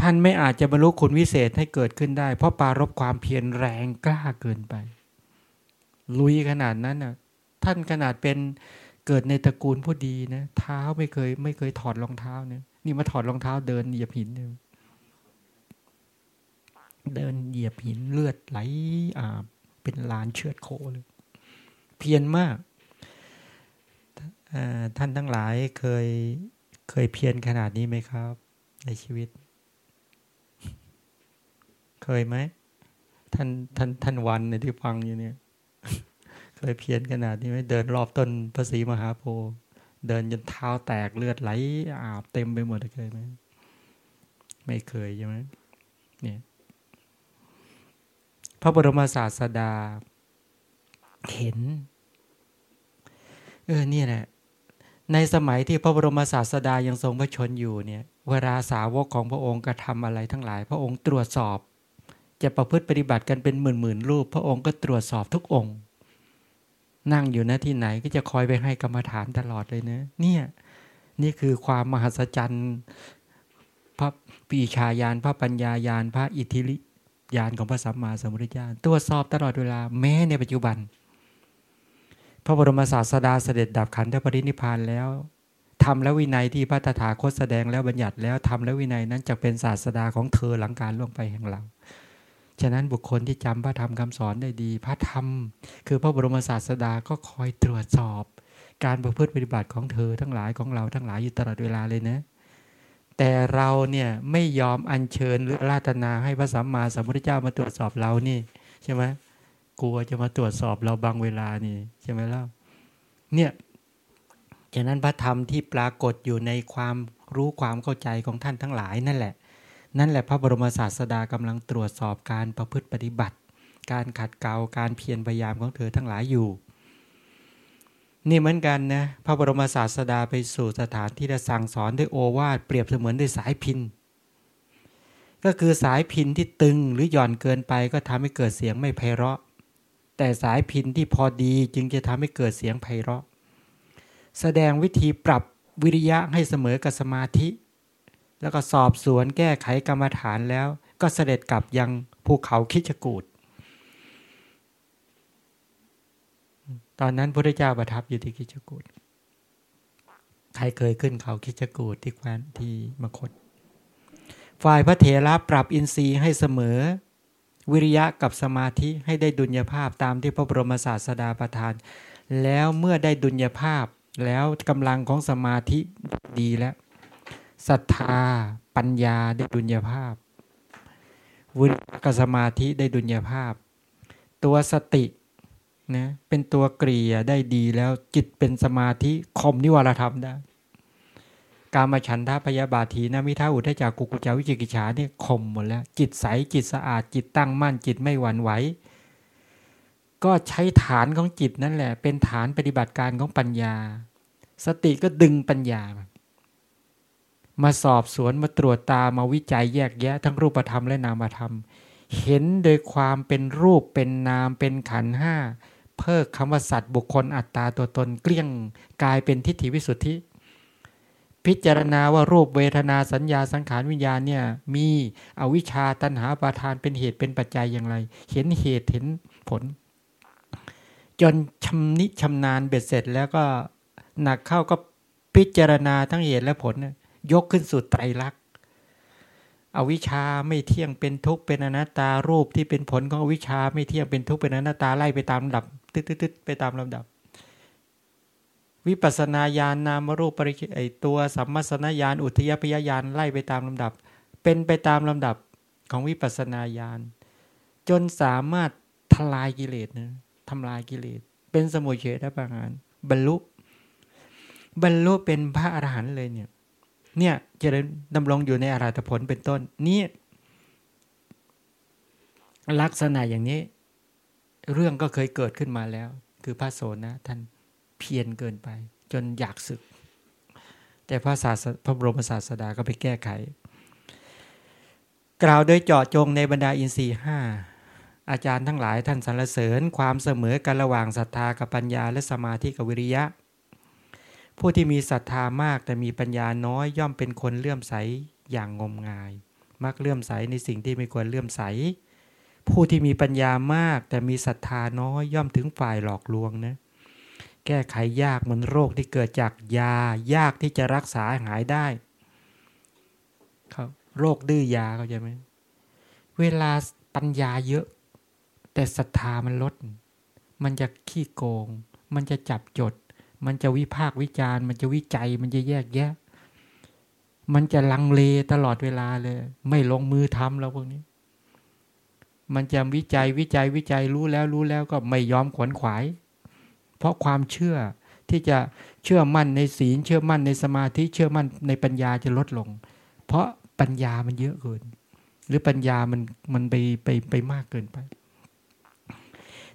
ท่านไม่อาจจะบรรลุคุณวิเศษให้เกิดขึ้นได้ เพราะปารบความเพียรแรงกล้าเกินไป ลุยขนาดนั้นน่ะ ท่านขนาดเป็นเกิดในตระกูลผู้ดีนะเท้าไม่เคย ไม่เคยถอดรองเท้าเนี่ยนี่มาถอดรองเท้าเดินเหยียบหินเนี่ยเดินเหยียบหินเลือดไหลอาบเป็นลานเชือดโคเลย เพียรมาก ท่านทั้งหลายเคยเคยเพียรขนาดนี้ไหมครับ ในชีวิต เคยไหมท่านท่านท่านวันในที่ฟังอยู่เนี่ย เคยเพียรขนาดนี้ไหมเดินรอบต้นพระศรีมหาโพธิ์เดินจนเท้าแตกเลือดไหลอาบเต็มไปหมดเคยไหมไม่เคยใช่ไหมเนี่ยพระบรมศาสดา เห็น เออเนี่ยแหละในสมัยที่พระบรมศาสดายังทรงพระชนอยู่เนี่ย เวลาสาวกของพระองค์กระทำอะไรทั้งหลาย พระองค์ตรวจสอบ จะประพฤติปฏิบัติกันเป็นหมื่นหมื่นรูป พระองค์ก็ตรวจสอบทุกองค์ นั่งอยู่ณที่ไหนก็จะคอยไปให้กรรมฐานตลอดเลยนะเนี่ยนี่คือความมหัศจรรย์พระปีชาญาณพระปัญญายาน พระอิทธิริยานของพระสัมมาสัมพุทธเจ้าตรวจสอบตลอดเวลาแม้ในปัจจุบัน พระบรมศาสดาเสด็จดับขันธปรินิพานแล้วทำและวินัยที่พระตถาคตแสดงแล้วบัญญัติแล้วทำและวินัยนั้นจะเป็นศาสดาของเธอหลังการล่วงไปแห่งเราฉะนั้นบุคคลที่จำพระธรรมคำสอนได้ดี พระธรรม คือพระบรมศาสดาก็คอยตรวจสอบ การประพฤติปฏิบัติของเธอทั้งหลายของเราทั้งหลายอยู่ตลอดเวลาเลยนะแต่เราเนี่ยไม่ยอมอัญเชิญหรือราตนาให้พระสัมมาสัมพุทธเจ้ามาตรวจสอบเรานี่ใช่ไหม กลัวจะมาตรวจสอบเราบางเวลานี่ใช่ไหมล่ะเนี่ยฉะนั้นพระธรรมที่ปรากฏอยู่ในความรู้ความเข้าใจของท่านทั้งหลายนั่นแหละ นั่นแหละพระบรมศาสดากำลังตรวจสอบการประพฤติปฏิบัติ การขัดเกลาการเพียรพยายามของเธอทั้งหลายอยู่ นี่เหมือนกันนะพระบรมศาสดาไปสู่สถานที่จะสั่งสอนด้วยโอวาทเปรียบเสมือนด้วยสายพินก็คือสายพินที่ตึงหรือหย่อนเกินไปก็ทำให้เกิดเสียงไม่ไพเราะ แต่สายพินที่พอดีจึงจะทำให้เกิดเสียงไพเราะ แสดงวิธีปรับวิริยะให้เสมอกับสมาธิ แล้วก็สอบสวนแก้ไขกรรมฐานแล้ว ก็เสด็จกลับยังภูเขาคิชกูดตอนนั้นพระเจ้าประทับอยู่ที่คิชกูดใครเคยขึ้นเขาคิชกูดที่แคว้นที่มคต ฝ่ายพระเถระปรับอินทรีย์ให้เสมอ วิริยะกับสมาธิให้ได้ดุลยภาพตามที่พระบรมศาสดาประทาน แล้วเมื่อได้ดุลยภาพแล้วกำลังของสมาธิดีแล้วศรัทธาปัญญาได้ดุลยภาพวิริยะกับสมาธิได้ดุลยภาพ ตัวสตินะเป็นตัวเกลี่ยได้ดีแล้วจิตเป็นสมาธิคมนิวรธรรมได้ การมาฉันทาพยาบาทีนะมิท้าอุทจากกุกุจาวิจิกิจฉาเนี่ยคมหมดแล้ว จิตใสจิตสะอาดจิตตั้งมั่นจิตไม่หวั่นไหวก็ใช้ฐานของจิตนั่นแหละ เป็นฐานปฏิบัติการของปัญญา สติก็ดึงปัญญา มาสอบสวนมาตรวจตามาวิจัยแยกแยะ ทั้งรูปธรรมและนามธรรม เห็นโดยความเป็นรูปเป็นนามเป็นขันห้าเพิกคำว่าสัตว์บุคคลอัตตาตัวตนเกลี้ยง กลายเป็นทิฏฐิวิสุทธิ พิจารณาว่ารูปเวทนาสัญญาสังขารวิญญาณเนี่ยมีอวิชชาตัณหาปาทานเป็นเหตุเป็นปัจจัยอย่างไร เห็นเหตุเห็นผล จนชำนิชำนาญเบ็ดเสร็จแล้วก็หนักเข้าก็พิจารณาทั้งเหตุและผล ยกขึ้นสู่ไตรลักษณ์อวิชาไม่เที่ยงเป็นทุกข์เป็นอนัตตารูปที่เป็นผลของอวิชาไม่เที่ยงเป็นทุกข์เป็นอนัตตาไล่ไปตามลำดับตึ๊ดๆไปตามลำดับ วิปัสนาญาณนามรูปปริไอตัวสัมมาสนญาณอุทยพยญาณไล่ไปตามลำดับ เป็นไปตามลำดับของวิปัสนาญาณจนสามารถทลายกิเลสนะทำลายกิเลส เป็นสมุทเฉทประหารบรรลุ บรรลุเป็นพระอรหันต์เลยเนี่ย เนี่ยจะดำรงอยู่ในอรหัตผลเป็นต้น นี่ลักษณะอย่างนี้ เรื่องก็เคยเกิดขึ้นมาแล้ว คือพระโสนะท่าน เพียรเกินไป จนอยากศึก แต่พระศาสพระบรมศาสดาก็ไปแก้ไข กล่าวโดยเจาะจงในบรรดาอินทรีห้าอาจารย์ทั้งหลายท่านสรรเสริญความเสมอกันระหว่างศรัทธากับปัญญาและสมาธิกับวิริยะ ผู้ที่มีศรัทธามากแต่มีปัญญาน้อยย่อมเป็นคนเลื่อมใสอย่างงมงาย มักเลื่อมใสในสิ่งที่ไม่ควรเลื่อมใส ผู้ที่มีปัญญามากแต่มีศรัทธาน้อยย่อมถึงฝ่ายหลอกลวงนะ แก้ไขยากเหมือนโรคที่เกิดจากยายากที่จะรักษาหายได้ครับโรคดื้อยาเขาใจไหมเวลาปัญญาเยอะ แต่ศรัทธามันลด มันจะขี้โกง มันจะจับจด มันจะวิพากวิจารมันจะวิจัย มันจะแยกแยะ มันจะลังเลตลอดเวลาเลย ไม่ลงมือทำแล้วพวกนี้ มันจะวิจัยวิจัยวิจัยรู้แล้วรู้แล้วก็ไม่ยอมขวนขวาย เพราะความเชื่อที่จะเชื่อมั่นในศีล เชื่อมั่นในสมาธิเชื่อมั่นในปัญญาจะลดลง เพราะปัญญามันเยอะเกิน หรือปัญญามันมันไปไปไปมากเกินไป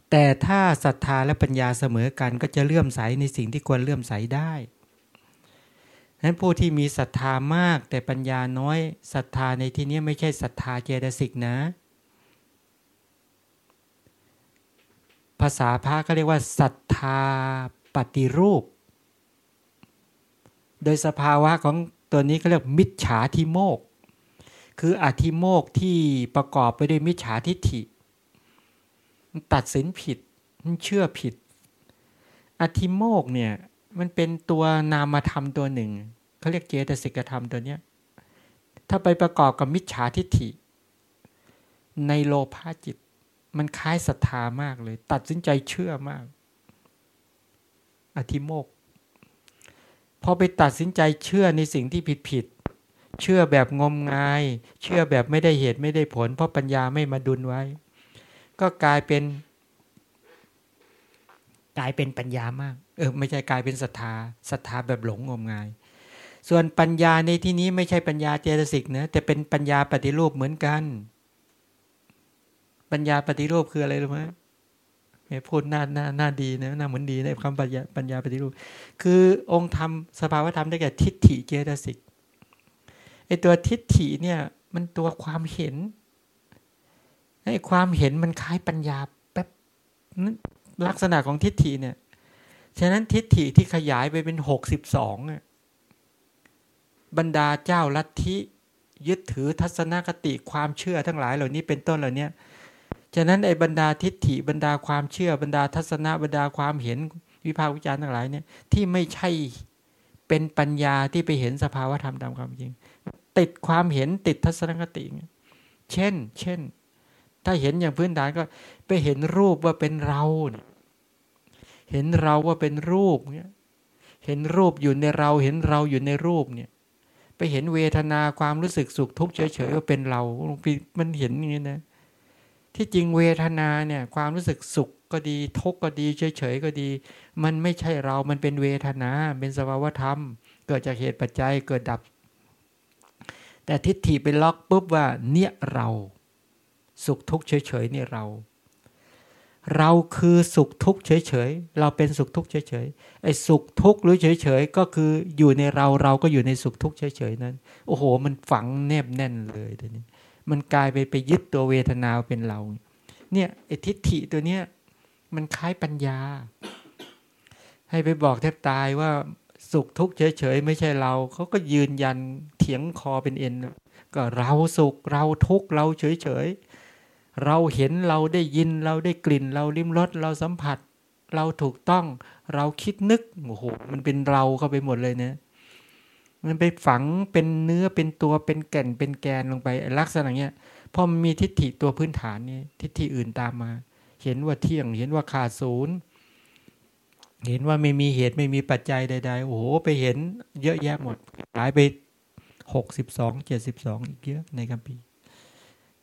แต่ถ้าศรัทธาและปัญญาเสมอกันก็จะเลื่อมใสในสิ่งที่ควรเลื่อมใสได้นั้นผู้ที่มีศรัทธามากแต่ปัญญาน้อยศรัทธาในที่นี้ไม่ใช่ศรัทธาเจตสิกนะ ภาษาพระก็เรียกว่าศรัทธาปฏิรูป โดยสภาวะของตัวนี้ก็เรียกมิจฉาทิโมก คืออธิโมกที่ประกอบไปด้วยมิจฉาทิฏฐิ ตัดสินผิดเชื่อผิด อธิโมกเนี่ยมันเป็นตัวนามธรรมตัวหนึ่งเขาเรียกเจตสิกธรรมตัวเนี้ยถ้าไปประกอบกับมิจฉาทิฏฐิ ในโลภะจิต มันคล้ายศรัทธามากเลย ตัดสินใจเชื่อมาก อธิโมก พอไปตัดสินใจเชื่อในสิ่งที่ผิดผิด เชื่อแบบงมงาย เชื่อแบบไม่ได้เหตุไม่ได้ผล เพราะปัญญาไม่มาดุลไว้ ก็กลายเป็น กลายเป็นปัญญามาก เออ ไม่ใช่กลายเป็นศรัทธาศรัทธาแบบหลงงมงาย ส่วนปัญญาในที่นี้ไม่ใช่ปัญญาเจตสิกนะแต่เป็นปัญญาปฏิรูปเหมือนกัน ปัญญาปฏิรูปคืออะไรรู้ไหมพูดหน้าหน้าหน้าดีนะหน้าเหมือนดีในคำปัญญาปัญญาปฏิรูป คือองค์ธรรมสภาวธรรมได้แก่ทิฏฐิเจตสิกไอตัวทิฏฐิเนี่ย มันตัวความเห็นไอความเห็นมันคล้ายปัญญาแป๊บลักษณะของทิฏฐิเนี่ย ฉะนั้นทิฏฐิที่ขยายไปเป็นหกสิบสองบรรดาเจ้าลัทธิยึดถือทัศนคติความเชื่อทั้งหลายเหล่านี้เป็นต้นเหล่านี้ ฉะนั้นไอ้บรรดาทิฏฐิบรรดาความเชื่อบรรดาทัศนะบรรดาความเห็นวิพากษ์วิจารณ์ทั้งหลายเนี่ยที่ไม่ใช่เป็นปัญญาที่ไปเห็นสภาวธรรมตามความจริง ติดความเห็นติดทัศนคติเช่น เช่น ถ้าเห็นอย่างพื้นฐานก็ไปเห็นรูปว่าเป็นเราเนี่ยเห็นเราว่าเป็นรูปเนี่ยเห็นรูปอยู่ในเราเห็นเราอยู่ในรูปเนี่ยไปเห็นเวทนาความรู้สึกสุขทุกข์เฉยๆว่าเป็นเรามันเห็นอย่างนี้นะ ที่จริงเวทนาเนี่ยความรู้สึกสุขก็ดีทุกข์ก็ดีเฉยๆก็ดี มันไม่ใช่เรา มันเป็นเวทนา เป็นสภาวธรรม เกิดจากเหตุปัจจัยเกิดดับ แต่ทิฏฐิไปล็อกปุ๊บว่า เนี่ยเรา สุขทุกข์เฉยๆเนี่ยเรา เราคือสุขทุกข์เฉยๆเราเป็นสุขทุกข์เฉยๆไอ้สุขทุกข์หรือเฉยๆก็คืออยู่ในเราเราก็อยู่ในสุขทุกข์เฉยๆนั้น โอ้โห มันฝังแนบแน่นเลยตัวนี้ มันกลายไปไปยึดตัวเวทนาเป็นเรา เนี่ยไอ้ทิฏฐิตัวเนี้ยมันคล้ายปัญญา ให้ไปบอกแทบตายว่าสุขทุกข์เฉยๆไม่ใช่เราเขาก็ยืนยันเถียงคอเป็นเอ็นก็เราสุขเราทุกข์เราเฉยๆเราเห็นเราได้ยินเราได้กลิ่น เราลิ้มรสเราสัมผัส เราถูกต้อง เราคิดนึกโอ้โหมันเป็นเราเข้าไปหมดเลยเนี่ย มันไปฝังเป็นเนื้อเป็นตัวเป็นแก่นเป็นแกนลงไปลักษณะเนี้ยพอมันมีทิฏฐิตัวพื้นฐานนี่ทิฏฐิอื่นตามมา เห็นว่าเที่ยง เห็นว่าขาดศูนย์เห็นว่าไม่มีเหตุไม่มีปัจจัยใด ๆ โอ้โห ไปเห็นเยอะแยะหมดหายไปหกสิบสองเจ็ดสิบสองอีกเยอะในกัมพี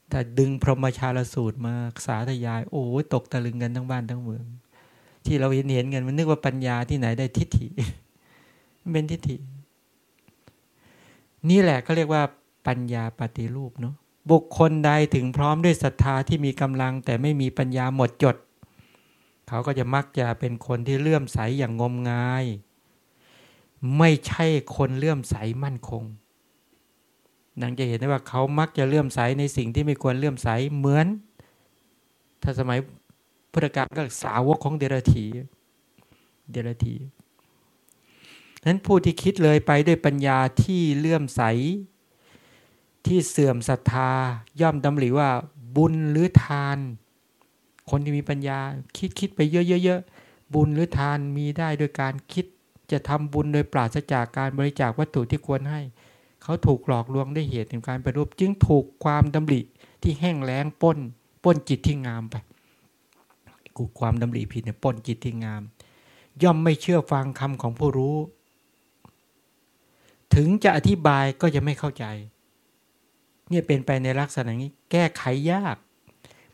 แต่ดึงพรหมชาลสูตรมาสาธยาย โอ้ตกตะลึงกันทั้งบ้านทั้งเมือง ที่เราเห็นเห็นกันมันนึกว่าปัญญาที่ไหนได้ทิฏฐิ เป็นทิฏฐิ นี่แหละก็เรียกว่าปัญญาปฏิรูปเนาะบุคคลใดถึงพร้อมด้วยศรัทธาที่มีกำลัง แต่ไม่มีปัญญาหมดจด เขาก็จะมักจะเป็นคนที่เลื่อมใสอย่างงมงาย ไม่ใช่คนเลื่อมใสมั่นคงนังจะเห็นได้ว่าเขามักจะเลื่อมใสในสิ่งที่ไม่ควรเลื่อมใสเหมือน ถ้าสมัยพุทธกาลก็สาวกของเดรธีเดรธี นั้นผู้ที่คิดเลยไปด้วยปัญญาที่เลื่อมใส ที่เสื่อมศรัทธา ย่อมดำริว่าบุญหรือทาน คนที่มีปัญญาคิดคิดไปเยอะๆบุญหรือทานมีได้โดยการคิดจะทำบุญโดยปราศจากการบริจาควัตถุที่ควรให้ เขาถูกหลอกลวงได้เหตุในการไปรูป จึงถูกความดำริที่แห้งแล้งป้น ป้นจิตที่งามไปกูความดำริผิดเนี่ยป้นจิตที่งาม ย่อมไม่เชื่อฟังคำของผู้รู้ ถึงจะอธิบายก็จะไม่เข้าใจ เนี่ยเป็นไปในลักษณะนี้ แก้ไขยาก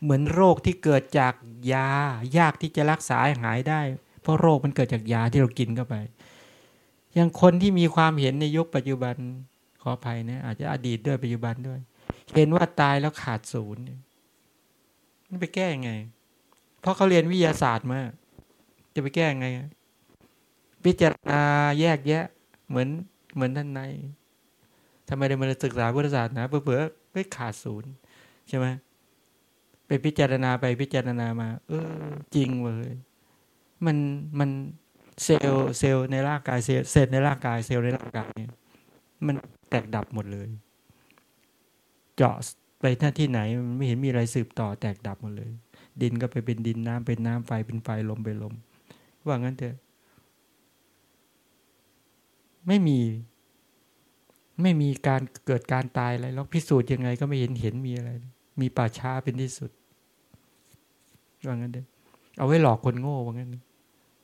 เหมือนโรคที่เกิดจากยา ยากที่จะรักษาหายได้ เพราะโรคมันเกิดจากยาที่เรากินเข้าไป อย่างคนที่มีความเห็นในยุคปัจจุบันขออภัยนะอาจจะอดีตด้วยปัจจุบันด้วย เห็นว่าตายแล้วขาดศูนย์มันไปแก้ยังไง เพราะเขาเรียนวิทยาศาสตร์มาจะไปแก้ยังไงพิจารณาแยกแยะ เหมือน เหมือนท่านในทำไมได้มาศึกษาพุทธศาสตร์นะเพื่อเพื่อไม่ขาดศูนย์ใช่ไหมไปพิจารณาไปพิจารณามา เออ จริงเลยมันมันเซลล์เซลล์ในร่างกายเซลล์เซลล์ในร่างกายเซลล์ในร่างกายเนี่ยมันแตกดับหมดเลย เจาะไปหน้าที่ไหนมันไม่เห็นมีอะไรสืบต่อแตกดับหมดเลย ดินก็ไปเป็นดินน้ำเป็นน้ำไฟเป็นไฟลมเป็นลม ว่างั้นเถอะ ไม่มี ไม่มีการเกิดการตายอะไรแล้วพิสูจน์ยังไงก็ไม่เห็นเห็นมีอะไร มีป่าช้าเป็นที่สุดว่างั้นเถอเอาไว้หลอกคนโง่ว่างั้น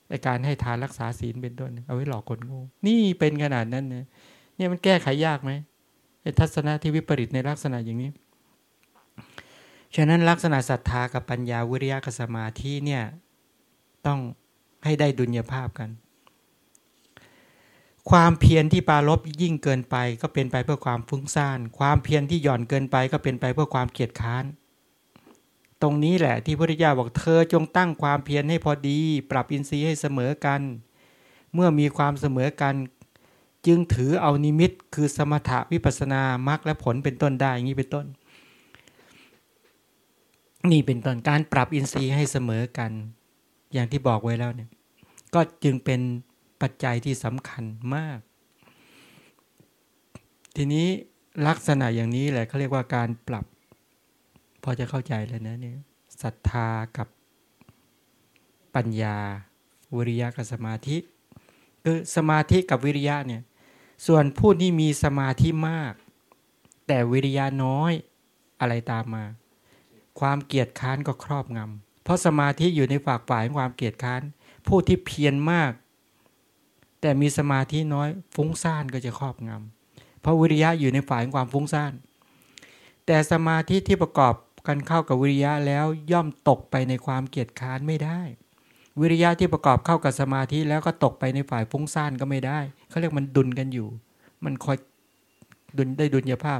ไอการให้ทานรักษาศีลเป็นต้นเอาไว้หลอกคนโง่ นี่เป็นขนาดนั้นนี่ยเนี่ยมันแก้ไขยากไหมไอทัศนะที่วิปริตในลักษณะอย่างนี้ฉะนั้นลักษณะศรัทธากับปัญญาวิริยะกับสมาธิเนี่ยต้องให้ได้ดุลยภาพกัน ความเพียรที่ปาลบยิ่งเกินไป ก็เป็นไปเพื่อความฟุ้งซ่าน ความเพียรที่หย่อนเกินไป ก็เป็นไปเพื่อความเกียจค้าน ตรงนี้แหละที่พระพุทธเจ้าบอกเธอจงตั้งความเพียรให้พอดี ปรับอินทรีย์ให้เสมอกัน เมื่อมีความเสมอกัน จึงถือเอานิมิตคือสมถะวิปัสนามรรคและผลเป็นต้นได้อย่างนี้เป็นต้น นี่เป็นต้นการปรับอินทรีย์ให้เสมอกัน อย่างที่บอกไว้แล้วเนี่ย ก็จึงเป็น ปัจจัยที่สำคัญมาก ทีนี้ลักษณะอย่างนี้แหละเขาเรียกว่าการปรับ พอจะเข้าใจแล้วนะเนี่ยศรัทธากับปัญญา วิริยะกับสมาธิคือสมาธิกับวิริยะเนี่ยส่วนผู้ที่มีสมาธิมาก แต่วิริยะน้อยอะไรตามมา ความเกียจค้านก็ครอบงำเพราะสมาธิอยู่ในฝากฝ่ายความเกียจค้าน ผู้ที่เพียรมาก แต่มีสมาธิน้อยฟุ้งซ่านก็จะครอบงำเพราะวิริยะอยู่ในฝ่ายความฟุ้งซ่าน แต่สมาธิที่ประกอบกันเข้ากับวิริยะแล้วย่อมตกไปในความเกียจค้านไม่ได้ วิริยะที่ประกอบเข้ากับสมาธิแล้วก็ตกไปในฝ่ายฟุ้งซ่านก็ไม่ได้เขาเรียกมันดุลกันอยู่ มันคอยดุลได้ดุลยภาพ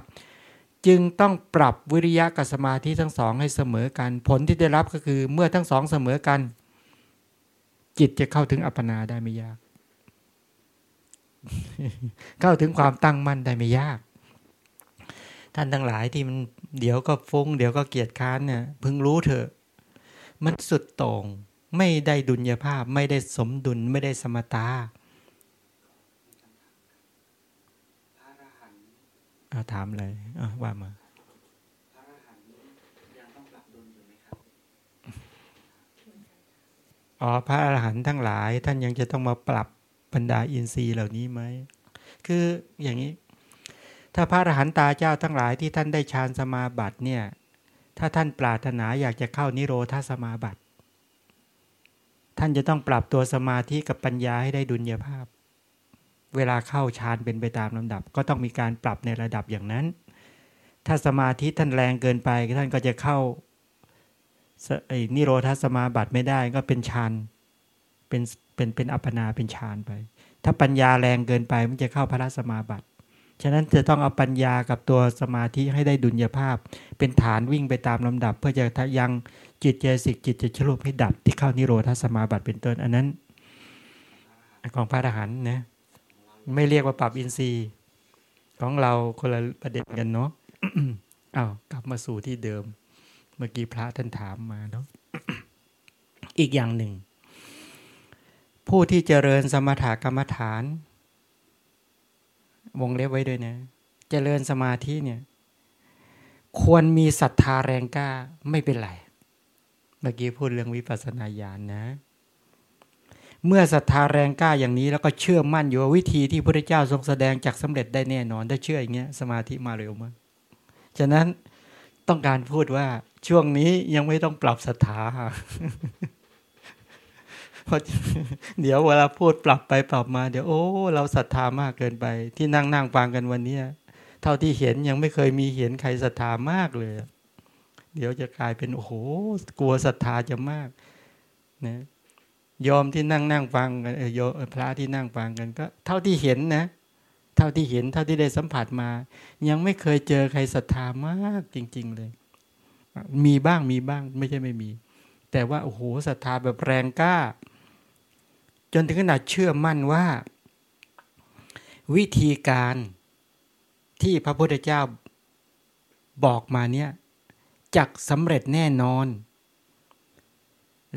จึงต้องปรับวิริยะกับสมาธิทั้งสองให้เสมอกัน ผลที่ได้รับก็คือเมื่อทั้งสองเสมอกัน จิตจะเข้าถึงอัปปนาได้ไม่ยาก เข้าถึงความตั้งมั่นได้ไม่ยาก ท่านทั้งหลายที่มันเดี๋ยวก็ฟุ้งเดี๋ยวก็เกียดค้านเนี่ยพึงรู้เถอะ มันสุดต่งไม่ได้ดุลยภาพ ไม่ได้สมดุลไม่ได้สมตาอาถามเลยว่ามาอ๋อพระอรหันต์ทั้งหลาย ท่านยังจะต้องมาปรับ บรรดาอินทรีย์เหล่านี้ไหม คืออย่างนี้ ถ้าพระอรหันตาเจ้าทั้งหลายที่ท่านได้ฌานสมาบัติเนี่ย ถ้าท่านปรารถนาอยากจะเข้านิโรธาสมาบัติ ท่านจะต้องปรับตัวสมาธิกับปัญญาให้ได้ดุลยภาพ เวลาเข้าฌานเป็นไปตามลำดับ ก็ต้องมีการปรับในระดับอย่างนั้น ถ้าสมาธิท่านแรงเกินไปท่านก็จะเข้านิโรธาสมาบัติไม่ได้ก็เป็นฌานเป็น เป็นเป็นอัปปนาเป็นฌานไป ถ้าปัญญาแรงเกินไปมันจะเข้าพระสมาบัติฉะนั้นจะต้องเอาปัญญากับตัวสมาธิให้ได้ดุลยภาพ เป็นฐานวิ่งไปตามลำดับ เพื่อจะยังจิตเจสิกจิตจะชลุปให้ดับที่เข้านิโรธาสมาบัติเป็นต้น อันนั้น ของพระอรหันต์นะไม่เรียกว่าปรับอินทรีย์ ของเราคนละประเด็นกันเนาะอ้าวกลับมาสู่ที่เดิม เมื่อกี้พระท่านถามมาเนาะอีกอย่างหนึ่ง ผู้ที่เจริญสมถกรรมฐาน วงเล็บไว้ด้วยนะ เจริญสมาธิเนี่ย ควรมีศรัทธาแรงกล้าไม่เป็นไร เมื่อกี้พูดเรื่องวิปัสสนาญาณนนะ เมื่อศรัทธาแรงกล้าอย่างนี้ แล้วก็เชื่อมั่นอยู่ว่าวิธีที่พระเจ้าทรงแสดงจากสำเร็จได้แน่นอน ถ้าเชื่ออย่างเงี้ยสมาธิมาเร็วมากฉะนั้นต้องการพูดว่าช่วงนี้ยังไม่ต้องปรับศรัทธา เพราะเดี๋ยวเวลาพูดปรับไปปรับมา เดี๋ยวโอ้เราศรัทธามากเกินไป ที่นั่งนั่งฟังกันวันนี้เท่าที่เห็นยังไม่เคยมีเห็นใครศรัทธามากเลย เดี๋ยวจะกลายเป็นโอ้โหกลัวศรัทธาจะมากนะยอมที่นั่งนั่งฟังกันโยพระที่นั่งฟังกันก็ เท่าที่เห็นนะ เท่าที่เห็นเท่าที่ได้สัมผัสมา ยังไม่เคยเจอใครศรัทธามากจริง ๆ เลย มีบ้างมีบ้างไม่ใช่ไม่มี แต่ว่าโอ้โหศรัทธาแบบแรงกล้า จนถึงขนาดเชื่อมั่นว่า วิธีการที่พระพุทธเจ้าบอกมาเนี่ยจักสำเร็จแน่นอน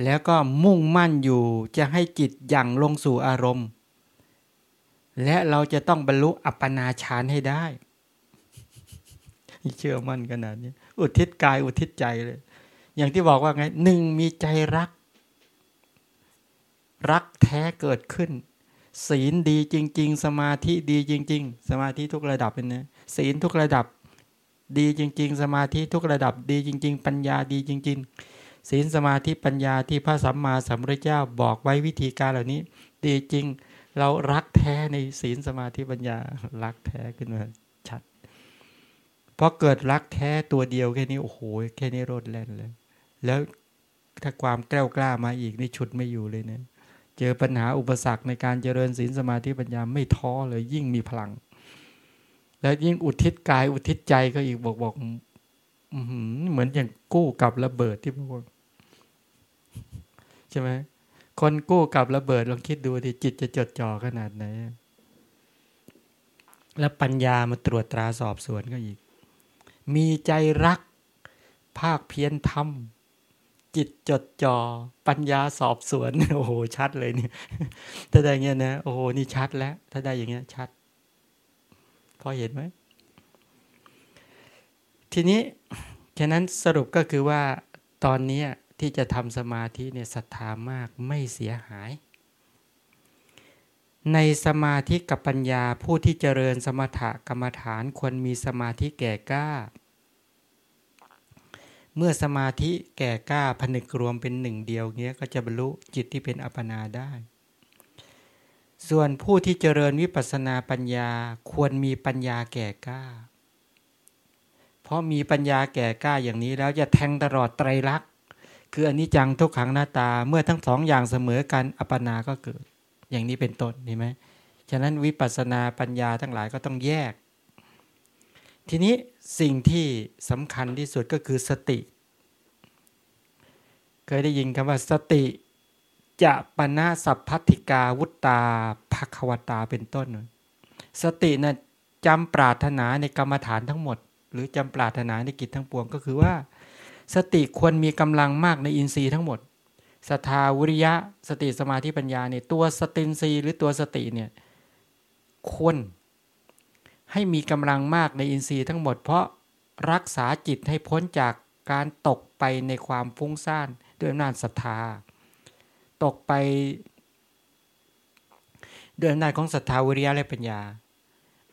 แล้วก็มุ่งมั่นอยู่จะให้จิตอย่างลงสู่อารมณ์ และเราจะต้องบรรลุอัปปนาฌานให้ได้เชื่อมั่นขนาดนี้ อุทิศกายอุทิศใจเลย อย่างที่บอกว่าไงหนึ่งมีใจรัก รักแท้เกิดขึ้น ศีลดีจริง ๆ สมาธิดีจริง ๆ สมาธิทุกระดับเป็นนะศีลทุกระดับดีจริง ๆ สมาธิทุกระดับดีจริง ๆ ปัญญาดีจริง ๆ ศีลสมาธิปัญญาที่พระสัมมาสัมพุทธเจ้าบอกไว้วิธีการเหล่านี้ ดีจริงเรารักแท้ในศีลสมาธิปัญญารักแท้ขึ้นมาชัดพอเกิดรักแท้ตัวเดียวแค่นี้โอ้โหแค่นี้โรดแล่นเลย แล้วถ้าความแกล้วกล้ามาอีกนี่ชุดไม่อยู่เลยเนะ เจอปัญหาอุปสรรคในการเจริญศีลสมาธิปัญญาไม่ท้อเลยยิ่งมีพลัง แล้วยิ่งอุทิศกายอุทิศใจก็อีกบอกบอกเหมือนอย่างกู้กับระเบิดที่พวกใช่ไหมคนกู้กับระเบิดลองคิดดูดิจิตจะจดจ่อขนาดไหน แล้วปัญญามาตรวจตราสอบสวนก็อีก มีใจรัก ภาคเพียรทำ จิตจดจ่อปัญญาสอบสวนโอ้โหชัดเลยเนี่ยถ้าได้เงี้ยนะโอ้โหนี่ชัดแล้ว ถ้าได้อย่างเงี้ยชัด พอเห็นไหมทีนี้ฉะนั้นสรุปก็คือว่าตอนนี้ที่จะทำสมาธิเนี่ยศรัทธามากไม่เสียหาย ในสมาธิกับปัญญาผู้ที่เจริญสมถกรรมฐานควรมีสมาธิแก่กล้า เมื่อสมาธิแก่กล้าผนึกรวมเป็นหนึ่งเดียวเงี้ยก็จะบรรลุจิตที่เป็นอัปปนาได้ ส่วนผู้ที่เจริญวิปัสนาปัญญาควรมีปัญญาแก่กล้า เพราะมีปัญญาแก่กล้าอย่างนี้แล้วจะแทงตลอดไตรลักษณ์คืออนิจจังทุกขังหน้าตาเมื่อทั้งสองอย่างเสมอกันอัปปนาก็เกิด อย่างนี้เป็นต้นเห็นไหมฉะนั้นวิปัสนาปัญญาทั้งหลายก็ต้องแยก ทีนี้ สิ่งที่สำคัญที่สุดก็คือสติ เคยได้ยินคำว่าสติจะปนาสัพพัติกาวุตตาภควตาเป็นต้น สตินะ่ะจำปรารถนาในกรรมฐานทั้งหมด หรือจำปรารถนาในกิจทั้งปวงก็คือว่า สติควรมีกำลังมากในอินทรีย์ทั้งหมดสทาวิริยะ สติสมาธิปัญญาเนี่ยตัวสตินทรีย์หรือตัวสติเนี่ยควร ให้มีกำลังมากในอินทรีย์ทั้งหมด เพราะรักษาจิตให้พ้นจากการตกไปในความฟุ้งซ่านด้วยอำนาจศรัทธา ตกไปด้วยอำนาจของศรัทธาวิริยะและปัญญา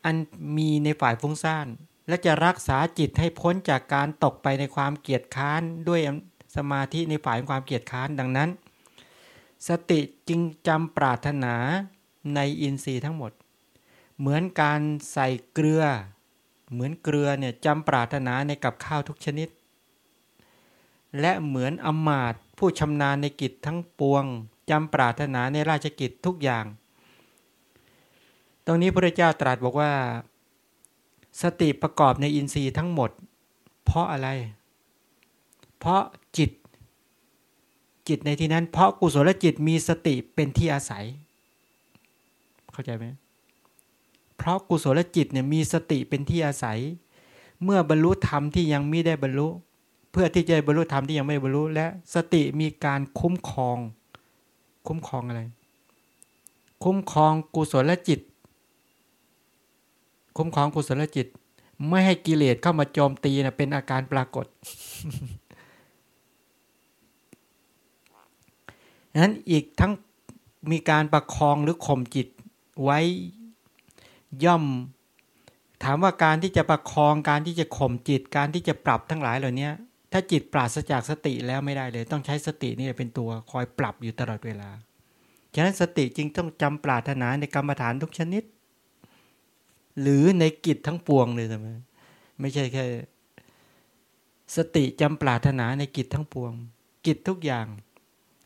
อันมีในฝ่ายฟุ้งซ่านและจะรักษาจิตให้พ้นจากการตกไปในความเกียจค้านด้วยสมาธิในฝ่ายความเกียจค้านดังนั้น สติจึงจำปรารถนาในอินทรีย์ทั้งหมด เหมือนการใส่เกลือ เหมือนเกลือเนี่ยจำปรารถนาในกับข้าวทุกชนิด และเหมือนอมาตผู้ชำนาญในกิจทั้งปวงจำปรารถนาในราชกิจทุกอย่าง ตรงนี้พระเจ้าตรัสบอกว่า สติประกอบในอินทรีย์ทั้งหมด เพราะอะไร เพราะจิต จิตในที่นั้น เพราะกุศลจิตมีสติเป็นที่อาศัย เข้าใจไหม เพราะกุศลจิตเนี่ยมีสติเป็นที่อาศัย เมื่อบรรลุธรรมที่ยังไม่ได้บรรลุ เพื่อที่จะบรรลุธรรมที่ยังไม่บรรลุ และสติมีการคุ้มครอง คุ้มครองอะไร คุ้มครองกุศลจิต คุ้มครองกุศลจิต ไม่ให้กิเลสเข้ามาโจมตีนะเป็นอาการปรากฏนั้นอีกทั้งมีการประคองหรือข่มจิตไว้ ย่อม ถามว่าการที่จะประคองการที่จะข่มจิตการที่จะปรับทั้งหลายเหล่านี้ถ้าจิตปราศจากสติแล้วไม่ได้เลย ต้องใช้สตินี่เป็นตัวคอยปรับอยู่ตลอดเวลาฉะนั้นสติจึงต้องจำปรารถนาในกรรมฐานทุกชนิด หรือในกิจทั้งปวงเลยใช่ไหมไม่ใช่แค่สติจำปรารถนาในกิจทั้งปวง กิจทุกอย่าง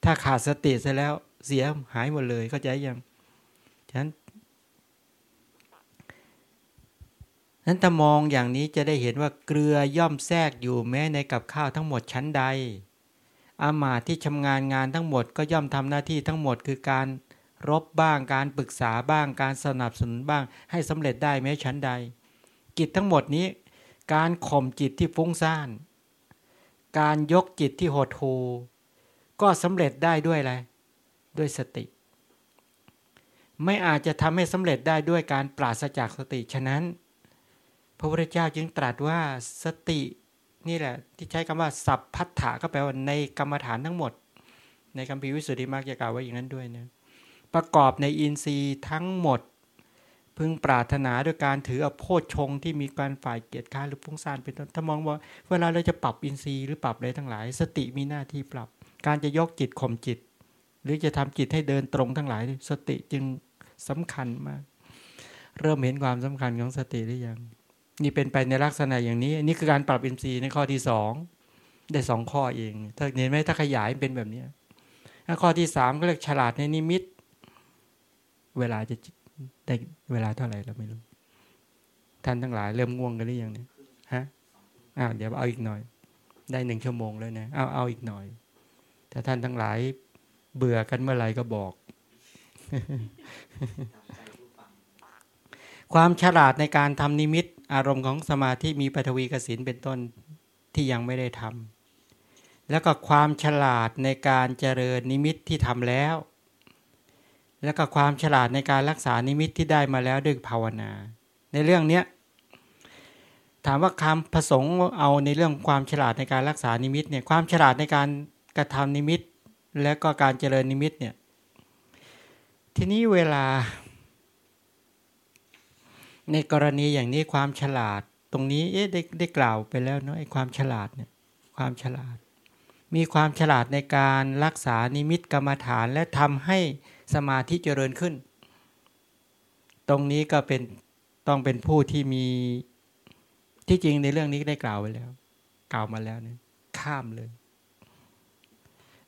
ถ้าขาดสติเสร็จแล้วเสียหายหมดเลยเข้าใจยังฉะนั้น นั้นถ้ามองอย่างนี้จะได้เห็นว่าเกลือย่อมแทรกอยู่แม้ในกับข้าวทั้งหมดชั้นใด อามาตที่ชำงานงานทั้งหมดก็ย่อมทำหน้าที่ทั้งหมดคือการรบบ้างการปรึกษาบ้างการสนับสนุนบ้างให้สำเร็จได้แม้ชั้นใด กิจทั้งหมดนี้ การข่มจิตที่ฟุ้งซ่าน การยกจิตที่โหดหูก็สำเร็จได้ด้วยอะไรด้วยสติ ไม่อาจจะทำให้สำเร็จได้ด้วยการปราศจากสติฉะนั้น พระพุทธเจ้าจึงตรัสว่าสตินี่แหละ ที่ใช้คำว่า สัพพัทธะก็แปลว่าในกรรมฐานทั้งหมด ในคำพิวิสุทธิมรรคจะกล่าวไว้อย่างนั้นด้วยนะประกอบในอินทรีย์ทั้งหมด พึงปรารถนาด้วยการถืออโพชฌงที่มีการฝ่ายเกียรติค้าหรือฟุ้งซ่านเป็นต้นถ้ามองว่า เวลาเราจะปรับอินทรีย์หรือปรับอะไรทั้งหลาย สติมีหน้าที่ปรับ การจะยกจิตข่มจิต หรือจะทำจิตให้เดินตรงทั้งหลาย สติจึงสำคัญมาก เริ่มเห็นความสำคัญของสติหรือยัง นี่เป็นไปในลักษณะอย่างนี้ นี่คือการปรับอินทรีย์ในข้อที่สองได้สองข้อเอง ถ้าเห็นไหมถ้าขยายเป็นแบบนี้ข้อที่สามก็เรียกฉลาดในนิมิต เวลาจะได้เวลาเท่าไหร่เราไม่รู้ ท่านทั้งหลายเริ่มง่วงกันหรือยังเนี่ยฮะอ้าวเดี๋ยวเอาอีกหน่อย ได้หนึ่งชั่วโมงแล้วนะเอาเอาอีกหน่อยถ้าท่านทั้งหลายเบื่อกันเมื่อไหร่ก็บอก ความฉลาดในการทำนิมิต อารมณ์ของสมาธิมีปฐวีกสิณเป็นต้นที่ยังไม่ได้ทำแล้วก็ความฉลาดในการเจริญนิมิตที่ทำแล้ว แล้วก็ความฉลาดในการรักษานิมิตที่ได้มาแล้วด้วยภาวนา ในเรื่องเนี้ยถามว่าคำผสมเอาในเรื่องความฉลาดในการรักษานิมิตเนี่ยความฉลาดในการกระทำนิมิต และก็การเจริญนิมิตเนี่ยทีนี้เวลา ในกรณีอย่างนี้ความฉลาด ตรงนี้เอ๊ะได้ได้กล่าวไปแล้วเนาะไอ้ความฉลาดเนี่ยความฉลาด มีความฉลาดในการรักษานิมิตกรรมฐานและทำให้สมาธิเจริญขึ้น ตรงนี้ก็เป็นต้องเป็นผู้ที่มีที่จริงในเรื่องนี้ได้กล่าวไว้แล้ว กล่าวมาแล้วเนี่ยข้ามเลย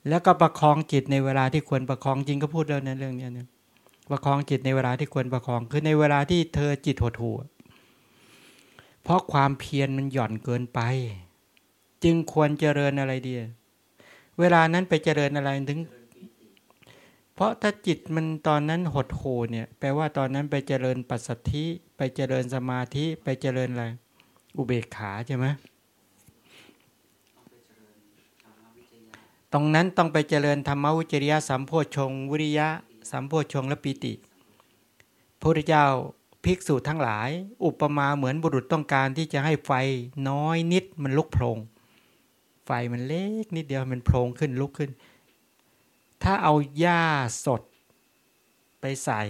แล้วก็ประคองจิตในเวลาที่ควรประคองจริงก็พูดแล้วในเรื่องนี้เนี่ย ประคองจิตในเวลาที่ควรประคอง คือในเวลาที่เธอจิตหดหู่เพราะความเพียรมันหย่อนเกินไป จึงควรเจริญอะไรดีเวลานั้นไปเจริญอะไรถึง เพราะถ้าจิตมันตอนนั้นหดหู่เนี่ย แปลว่าตอนนั้นไปเจริญปัสสัทธิไปเจริญสมาธิไปเจริญอะไร อุเบกขาใช่ไหมตรงนั้นต้องไปเจริญธรรมวิจริยะสัมโพชง วิริยะ สัมโพชงและปีติพระพุทธเจ้าภิกษุทั้งหลาย อุปมาเหมือนบุรุษต้องการที่จะให้ไฟน้อยนิดมันลุกโพลงไฟมันเล็กนิดเดียวมันโพลงขึ้นลุกขึ้น ถ้าเอาหญ้าสดไปใส่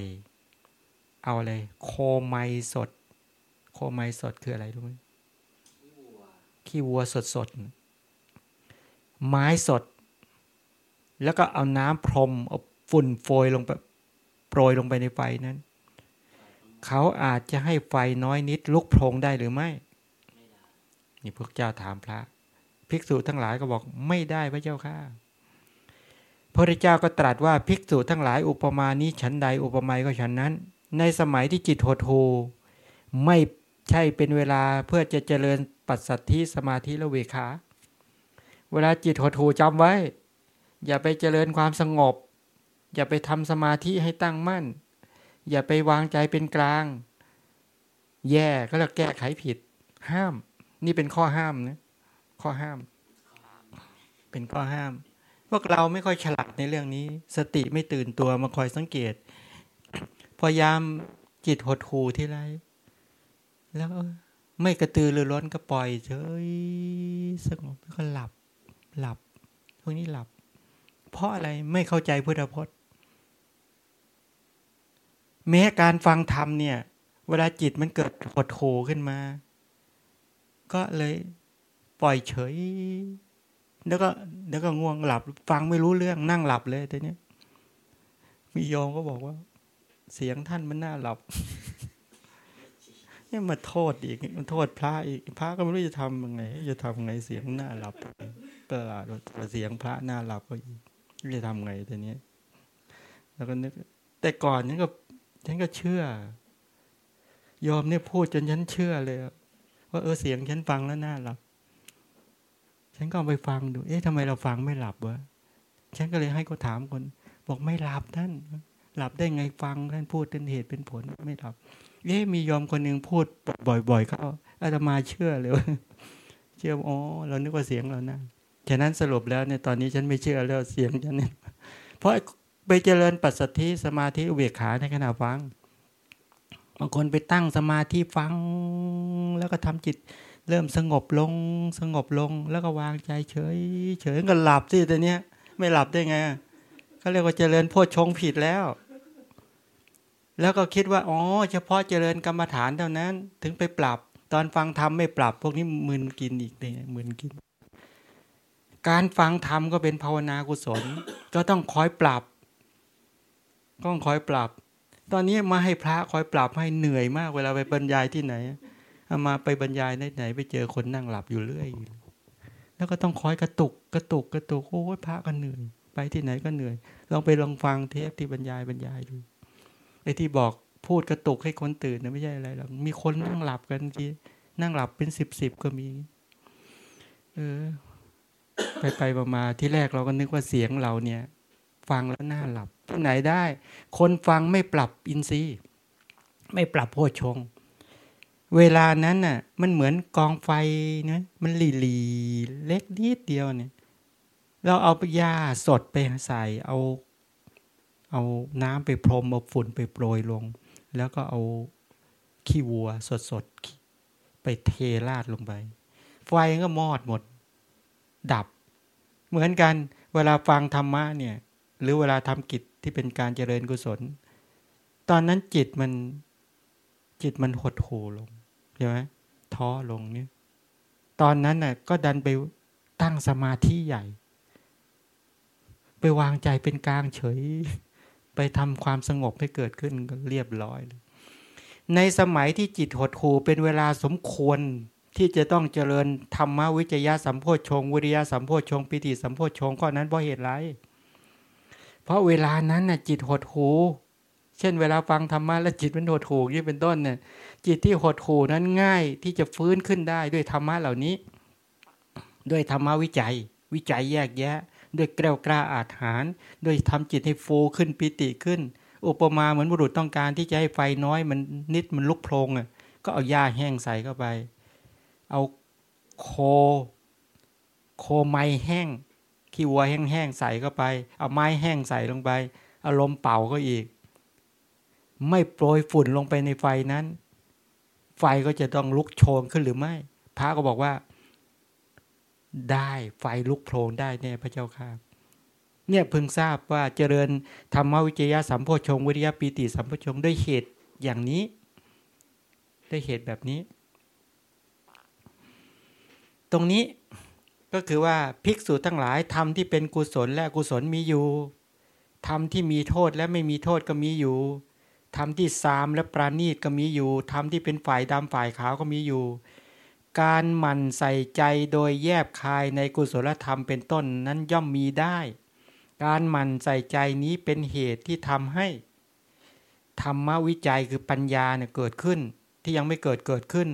เอาอะไรโคไมสด โคไมสดคืออะไรรู้ไหมขี้วัวสดสดไม้สด แล้วก็เอาน้ำพรมเอา ฝุ่นโฟยลงไปโปรยลงไปในไฟนั้น เขาอาจจะให้ไฟน้อยนิดลุกโพลงได้หรือไม่ นี่พวกเจ้าถามพระ ภิกษุทั้งหลายก็บอกไม่ได้พระเจ้าค่ะพระเจ้าก็ตรัสว่าภิกษุทั้งหลายอุปมานี้ฉันใดอุปไมยก็ฉันนั้น ในสมัยที่จิตหดหูไม่ใช่เป็นเวลาเพื่อจะเจริญปัสสัทธิสมาธิและเวขา เวลาจิตหดหูจำไว้ อย่าไปเจริญความสงบ อย่าไปทำสมาธิให้ตั้งมั่น อย่าไปวางใจเป็นกลาง แย่ก็แล้วแก้ไขผิด ห้าม นี่เป็นข้อห้ามนะข้อห้าม เป็นข้อห้าม พวกเราไม่ค่อยฉลาดในเรื่องนี้ สติไม่ตื่นตัวมาคอยสังเกต พยายามจิตหดหูที่ไร แล้วไม่กระตือรือร้นก็ปล่อยเฉยสงบแล้วก็หลับ หลับพวกนี้หลับ เพราะอะไรไม่เข้าใจพุทธพจน์ แม้การฟังธรรมเนี่ย เวลาจิตมันเกิดหดโหขึ้นมา ก็เลยปล่อยเฉย แล้วก็แล้วก็ง่วงหลับ ฟังไม่รู้เรื่องนั่งหลับเลยแต่เนี้ยมีโยมก็บอกว่า เสียงท่านมันน่าหลับเนี่ยมาโทษอีกมันโทษพระอีกพระก็ไม่รู้จะทำยังไง จะทำไงเสียงน่าหลับประหลาดเสียงพระน่าหลับก็อีกจะทำไงแต่เนี้ยแล้วก็นึก แต่ก่อนนี้ก็ ฉันก็เชื่อยอมเนี่ยพูดจนฉันเชื่อเลย ว่าเออเสียงฉันฟังแล้วน่าหลับ ฉันก็ไปฟังดู เอ๊ะทำไมเราฟังไม่หลับวะฉันก็เลยให้เขาถามคน บอกไม่หลับท่าน หลับได้ไงฟังท่านพูดเป็นเหตุเป็นผลไม่หลับ เอ๊ะมียอมคนหนึ่งพูดบ่อยๆเขาอาตมาเชื่อเลยเชื่ออ๋อเรานึกว่าเสียงเรานะฉะนั้นสรุปแล้วเนี่ยตอนนี้ฉันไม่เชื่อแล้วเสียงฉันเนี่ยเพราะ ไปเจริญปัสสัทธิสมาธิอุเบกขาในขณะฟัง บางคนไปตั้งสมาธิฟัง แล้วก็ทำจิต เริ่มสงบลงสงบลง แล้วก็วางใจเฉย เฉยก็หลับสิแต่เนี้ย ไม่หลับได้ไงเขาเรียกว่าเจริญโพชงผิดแล้ว แล้วก็คิดว่าอ๋อเฉพาะเจริญกรรมฐานเท่านั้น ถึงไปปรับ ตอนฟังธรรมไม่ปรับ พวกนี้มึนกินอีกเนี่ยมึนกิน การฟังธรรมก็เป็นภาวนากุศล ก็ต้องคอยปรับ ต้องคอยปรับ ตอนนี้มาให้พระคอยปรับให้เหนื่อยมากเวลาไปบรรยายที่ไหนเอามาไปบรรยายในไหนไปเจอคนนั่งหลับอยู่เรื่อย แล้วก็ต้องคอยกระตุกกระตุกกระตุกโอ้ยพระก็เหนื่อย ไปที่ไหนก็เหนื่อยลองไปลองฟังเทปที่บรรยายบรรยายดูไอ้ที่บอกพูดกระตุกให้คนตื่นนะไม่ใช่อะไรหรอกมีคนนั่งหลับกันทีนั่งหลับเป็นสิบสิบก็มี เออ ไปไปมาที่แรกเราก็นึกว่าเสียงเราเนี่ย ฟังแล้วน่าหลับ ที่ไหนได้ คนฟังไม่ปรับอินทรีย์ ไม่ปรับโพชง เวลานั้นน่ะ มันเหมือนกองไฟนะมันหลีหลีเล็กนิดเดียวเนี่ย เราเอาปยาสดไปใส่เอา เอาน้ำไปพรมเอาฝุ่นไปโปรยลง แล้วก็เอาขี้วัวสดสดไปเทราดลงไป ไฟก็มอดหมด ดับ เหมือนกัน เวลาฟังธรรมะเนี่ย หรือเวลาทำกิจที่เป็นการเจริญกุศล ตอนนั้นจิตมันจิตมันหดหูลงใช่ไหมท้อลงเนี่ยตอนนั้นน่ะก็ดันไปตั้งสมาธิใหญ่ ไปวางใจเป็นกลางเฉย ไปทำความสงบให้เกิดขึ้นเรียบร้อยเลยในสมัยที่จิตหดหูเป็นเวลาสมควรที่จะต้องเจริญธรรมวิจยะสัมโพชฌงวิริยะสัมโพชฌงปิติสัมโพชฌงข้อนั้นเพราะเหตุไร เพราะเวลานั้นน่ะจิตหดหูเช่น เวลาฟังธรรมะแล้วจิตมันหดหูนี่เป็นต้นเนี่ยจิตที่หดหูนั้นง่ายที่จะฟื้นขึ้นได้ด้วยธรรมะเหล่านี้ ด้วยธรรมะวิจัย วิจัยแยกแยะ ด้วยแกล้วกล้าอาถรรด้วยทำจิตให้ฟูขึ้นปิติขึ้น อุปมาเหมือนบุรุษต้องการที่จะให้ไฟน้อยมันนิดมันลุกโพลงอะก็เอาหญ้าแห้งใส่เข้าไป เอาโค โคไม้แห้ง ขี้วัวแห้งๆใส่เข้าไป เอาไม้แห้งใส่ลงไปเอาลมเป่าก็อีก ไม่โปรยฝุ่นลงไปในไฟนั้น ไฟก็จะต้องลุกโชนขึ้นหรือไม่ พระก็บอกว่า ได้ไฟลุกโพลงได้แน่พระเจ้าค่ะเนี่ยเพิ่งทราบว่าเจริญธรรมวิจยะสัมโพชงวิริยะปีติสัมโพชงด้วยเหตุอย่างนี้ ด้วยเหตุแบบนี้ ตรงนี้ ก็คือว่าภิกษุทั้งหลายทำที่เป็นกุศลและกุศลมีอยู่ทำที่มีโทษและไม่มีโทษก็มีอยู่ทำที่ซามและปราณีตก็มีอยู่ทำที่เป็นฝ่ายดำฝ่ายขาวก็มีอยู่ การหมั่นใส่ใจโดยแยบคายในกุศลธรรมเป็นต้นนั้นย่อมมีได้ การหมั่นใส่ใจนี้เป็นเหตุที่ทำให้ ธรรมวิจัยคือปัญญาเนี่ยเกิดขึ้น ที่ยังไม่เกิดเกิดขึ้น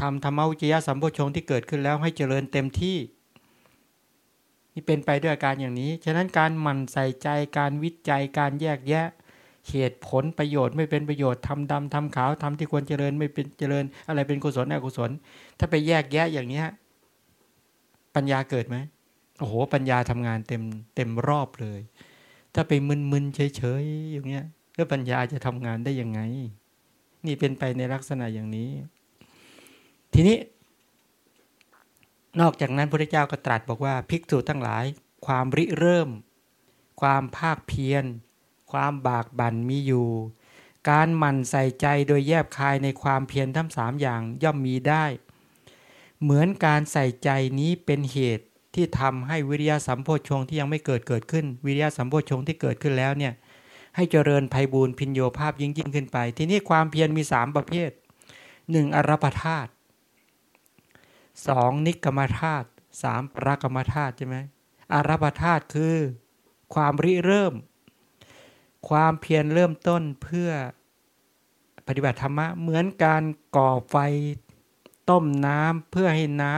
ทำธรรมวิจยะสัมโพชงที่เกิดขึ้นแล้วให้เจริญเต็มที่ นี่เป็นไปด้วยการอย่างนี้ ฉะนั้นการหมั่นใส่ใจการวิจัยการแยกแยะเหตุผลประโยชน์ไม่เป็นประโยชน์ทำดำทำขาวทำที่ควรเจริญไม่เป็นเจริญ อะไรเป็นกุศลอกุศล ถ้าไปแยกแยะอย่างเนี้ยปัญญาเกิดไหมโอ้โห ปัญญาทำงานเต็มเต็มรอบเลย ถ้าไปมึนๆเฉยๆอย่างเงี้ยแล้วปัญญาจะทำงานได้ยังไง นี่เป็นไปในลักษณะอย่างนี้ ทีนี้ นอกจากนั้นพระเจ้าก็ตรัสบอกว่าภิกษุทั้งหลาย ความริเริ่ม ความภาคเพียร ความบากบั่นมีอยู่ การหมั่นใส่ใจโดยแยบคายในความเพียรทั้งสามอย่างย่อมมีได้ เหมือนการใส่ใจนี้เป็นเหตุที่ทำให้วิริยะสัมโพชงที่ยังไม่เกิดเกิดขึ้น วิริยะสัมโพชงที่เกิดขึ้นแล้วเนี่ยให้เจริญภัยบูรพินโยภาพยิ่งยิ่งขึ้นไป ทีนี้ความเพียรมีสามประเภทหนึ่งอรปธาตุ สองนิกรรมธาตุสามปรากรรมธาตุใช่ไหมอารัปธาตุคือความริเริ่ม ความเพียรเริ่มต้นเพื่อปฏิบัติธรรมะเหมือนการก่อไฟต้มน้ำเพื่อให้น้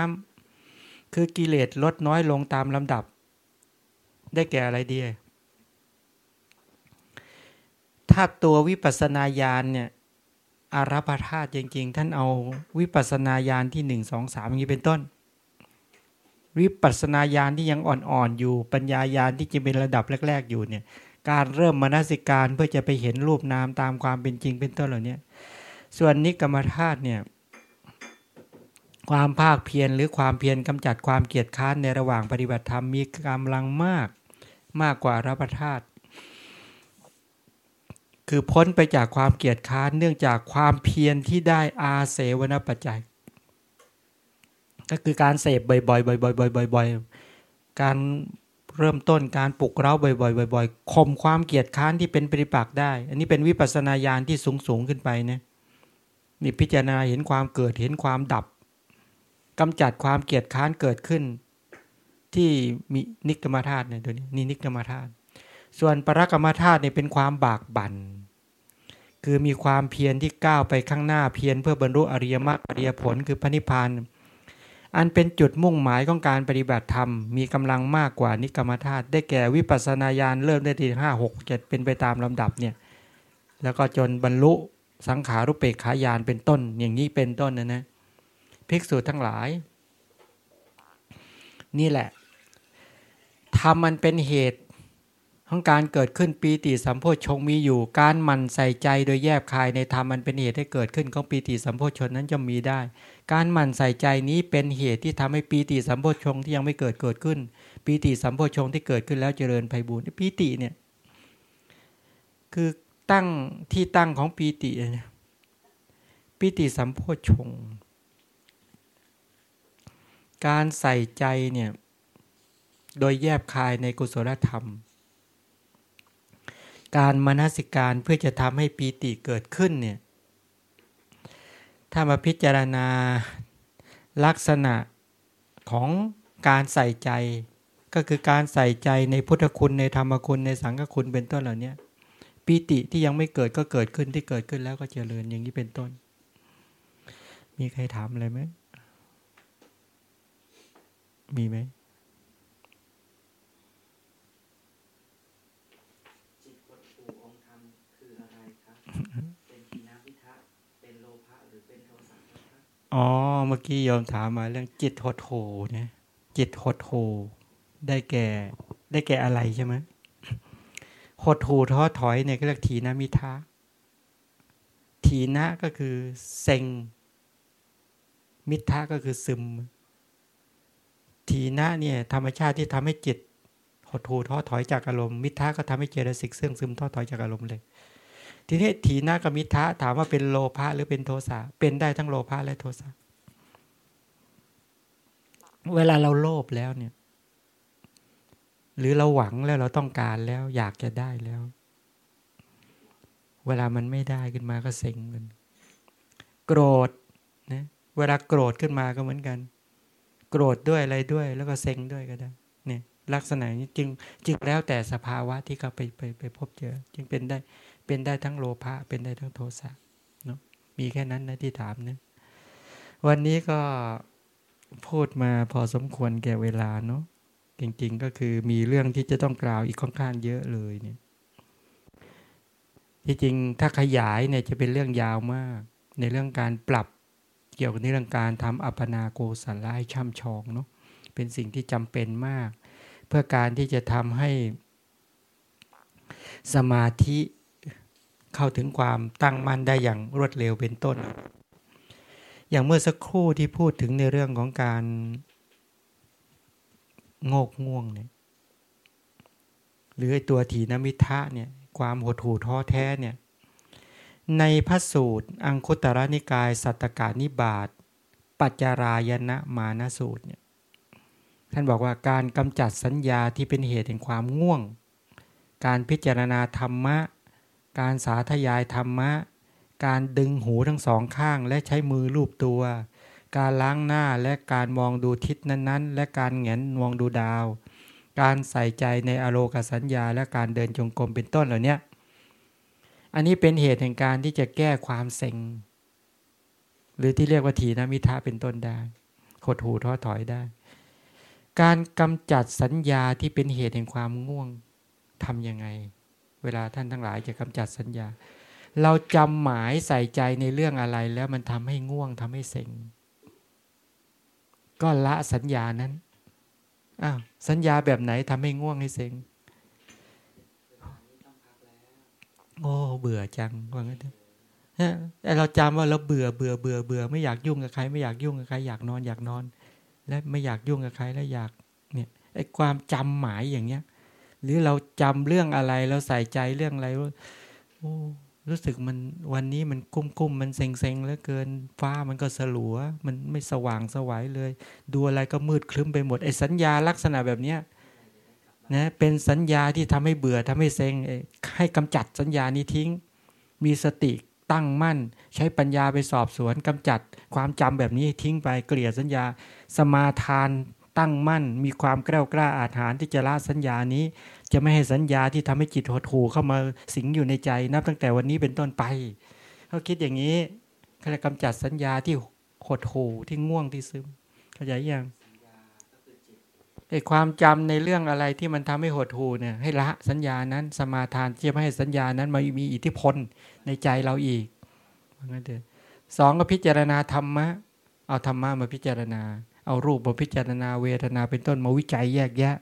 ำคือกิเลสลดน้อยลงตามลำดับ ได้แก่อะไรดีถ้าตัววิปัสสนาญาณเนี่ย อารัปธาตุจริง ๆ ท่านเอาวิปัสสนาญาณที่หนึ่งสองสามอย่างนี้เป็นต้น วิปัสสนาญาณที่ยังอ่อนๆอยู่ปัญญาญาณที่จะเป็นระดับแรก ๆ อยู่เนี่ยการเริ่มมนสิการเพื่อจะไปเห็นรูปนามตามความเป็นจริงเป็นต้นเหล่านี้ส่วนนิกรรมธาตุเนี่ยความภาคเพียรหรือความเพียรกำจัดความเกียจค้านในระหว่างปฏิบัติธรรมมีกำลังมาก มากกว่ารับประทาต คือพ้นไปจากความเกียจค้านเนื่องจากความเพียรที่ได้อาเสวนปัจจัย ก็คือการเสพบ่อยๆบ่อยๆบ่อยๆการเริ่มต้นการปลุกเร้าบ่อยๆบ่อยๆข่มความเกียจค้านที่เป็นปริปักษ์ได้ อันนี้เป็นวิปัสนาญาณที่สูงสูงขึ้นไปเนี่ยนี่พิจารณาเห็นความเกิดเห็นความดับกำจัดความเกียจค้านเกิดขึ้น ที่มีนิกรรมธาตุเนี่ยตัวนี้นี่นิกรรมธาตุส่วนปรกรรมธาตุเนี่ยเป็นความบากบั่น คือมีความเพียรที่ก้าวไปข้างหน้าเพียรเพื่อบรรลุอริยมรรคอริยผลคือพระนิพพานอันเป็นจุดมุ่งหมายของการปฏิบัติธรรม มีกำลังมากกว่านิกรรมธาตุได้แก่วิปัสสนาญาณเริ่มได้ที่ห้าหกเจ็ดเป็นไปตามลำดับเนี่ยแล้วก็จนบรรลุสังขารุปเปกขายานเป็นต้นอย่างนี้เป็นต้นนะนะภิกษุทั้งหลาย นี่แหละทำมันเป็นเหตุ ของการเกิดขึ้นปีติสัมโพชงมีอยู่ การมันใส่ใจโดยแยบคายในธรรมมันเป็นเหตุให้เกิดขึ้นของปีติสัมโพชนนั้นจะมีได้ การมันใส่ใจนี้เป็นเหตุที่ทำให้ปีติสัมโพชงที่ยังไม่เกิดเกิดขึ้น ปีติสัมโพชงที่เกิดขึ้นแล้วเจริญไพบูรณ์ปีติเนี่ยคือตั้งที่ตั้งของปีติเนี่ยปีติสัมโพชง การใส่ใจเนี่ยโดยแยบคายในกุศลธรรม การมนสิการเพื่อจะทำให้ปีติเกิดขึ้นเนี่ยถ้ามาพิจารณาลักษณะของการใส่ใจก็คือการใส่ใจในพุทธคุณในธรรมคุณในสังฆคุณเป็นต้นเหล่านี้ปีติที่ยังไม่เกิดก็เกิดขึ้นที่เกิดขึ้นแล้วก็เจริญอย่างนี้เป็นต้น มีใครถามอะไรไหมมีไหมจิตหดหูองค์ธรรมคืออะไรครับเป็นทีนาวิทะเป็นโลภะหรือเป็นโทสะครับ อ๋อ เมื่อกี้ยอมถามมาเรื่องจิตหดหูเนี่ยจิตหดหูได้แก่ ได้แก่อะไรใช่ไหมหดหูท้อถอยเนี่ยก็เรียกทีนามิทะทีนะก็คือเซ็ง มิทะก็คือซึม ทีนะเนี่ยธรรมชาติที่ทำให้จิตหดหูท้อถอยจากอารมณ์ มิทะก็ทำให้เจตสิกเสื่องซึมท้อถอยจากอารมณ์เลย ทีนี้ทีนะกับมิทะถามว่าเป็นโลภะหรือเป็นโทสะเป็นได้ทั้งโลภะและโทสะเวลาเราโลภแล้วเนี่ย หรือเราหวังแล้วเราต้องการแล้วอยากจะได้แล้ว เวลามันไม่ได้ขึ้นมาก็เซ็งกันโกรธนะเวลาโกรธขึ้นมาก็เหมือนกัน โกรธด้วยอะไรด้วย แล้วก็เซ็งด้วยก็ได้เนี่ยลักษณะนี้จึงจึงแล้วแต่สภาวะที่เขาไปไปไปพบเจอ จึงเป็นได้ เป็นได้ทั้งโลภะเป็นได้ทั้งโทสะเนาะมีแค่นั้นนะที่ถามเนี่ยวันนี้ก็พูดมาพอสมควรแก่เวลาเนาะจริงๆก็คือมีเรื่องที่จะต้องกล่าวอีกค่อนข้างเยอะเลยเนี่ยที่จริงถ้าขยายเนี่ยจะเป็นเรื่องยาวมาก ในเรื่องการปรับเกี่ยวกับเรื่องการทำอัปนาโกสันลลให้ช่ำชองเนาะเป็นสิ่งที่จำเป็นมาก เพื่อการที่จะทำให้สมาธิ เข้าถึงความตั้งมั่นได้อย่างรวดเร็วเป็นต้น อย่างเมื่อสักครู่ที่พูดถึงในเรื่องของการโงกง่วงเนี่ยหรือตัวถีนมิทะเนี่ยความหดหู่ท้อแท้เนี่ยในพระสูตร อังคุตรนิกาย สัตตกานิบาตปัจจารายณะมานสูตรเนี่ยท่านบอกว่าการกำจัดสัญญาที่เป็นเหตุแห่งความง่วง การพิจารณาธรรมะ การสาธยายธรรมะ การดึงหูทั้งสองข้างและใช้มือลูบตัว การล้างหน้าและการมองดูทิศนั้นๆ และการเงนมองดูดาว การใส่ใจในอโลกสัญญา และการเดินจงกรมเป็นต้นเหล่านี้อันนี้เป็นเหตุแห่งการที่จะแก้ความเซ็ง หรือที่เรียกว่าทีนมิทะเป็นต้นได้ขดหูท้อถอยได้ การกำจัดสัญญาที่เป็นเหตุแห่งความง่วงทำยังไง เวลาท่านทั้งหลายจะกำจัดสัญญา เราจำหมายใส่ใจในเรื่องอะไร แล้วมันทำให้ง่วงทำให้เซ็ง ก็ละสัญญานั้นอ้าวสัญญาแบบไหนทำให้ง่วงให้เซ็งโอ้เบื่อจังว่างั้นแต่เราจำว่าเราเบื่อเบื่อเบื่อเบื่อไม่อยากยุ่งกับใคร ไม่อยากยุ่งกับใครอยากนอนอยากนอน และไม่อยากยุ่งกับใครแล้วอยากเนี่ยไอ้ความจำหมายอย่างเงี้ย หรือเราจำเรื่องอะไร เราใส่ใจเรื่องอะไรโอ้รู้สึกมันวันนี้มันกุ้มกุ้มมันเซ็งเซ็งเหลือเกินฟ้ามันก็สลัว มันไม่สว่างสวัยเลย ดูอะไรก็มืดคลึ้มไปหมดไอ้สัญญาลักษณะแบบเนี้ยนะเป็นสัญญาที่ทำให้เบื่อทำให้เซ็งให้กำจัดสัญญานี้ทิ้ง มีสติตั้งมั่น ใช้ปัญญาไปสอบสวนกำจัดความจำแบบนี้ทิ้งไปเกลี่ยสัญญา สมาทาน ตั้งมั่น มีความกล้ากล้าอาถรรพ์ที่จะละสัญญานี้ จะไม่ให้สัญญาที่ทำให้จิตหดหูเข้ามาสิงอยู่ในใจ นับตั้งแต่วันนี้เป็นต้นไปเขาคิดอย่างนี้เขาจะกำจัดสัญญาที่หดหูที่ง่วงที่ซึม เข้าใจยังไอ้ความจำในเรื่องอะไรที่มันทำให้หดหูเนี่ยให้ละสัญญานั้นสมาทานที่จะไม่ให้สัญญานั้นมามีอิทธิพลในใจเราอีกงั้นเถอะสองก็พิจารณาธรรมะ เอาธรรมะมาพิจารณา เอารูปมาพิจารณาเวทนาเป็นต้นมาวิจัยแยกแยะ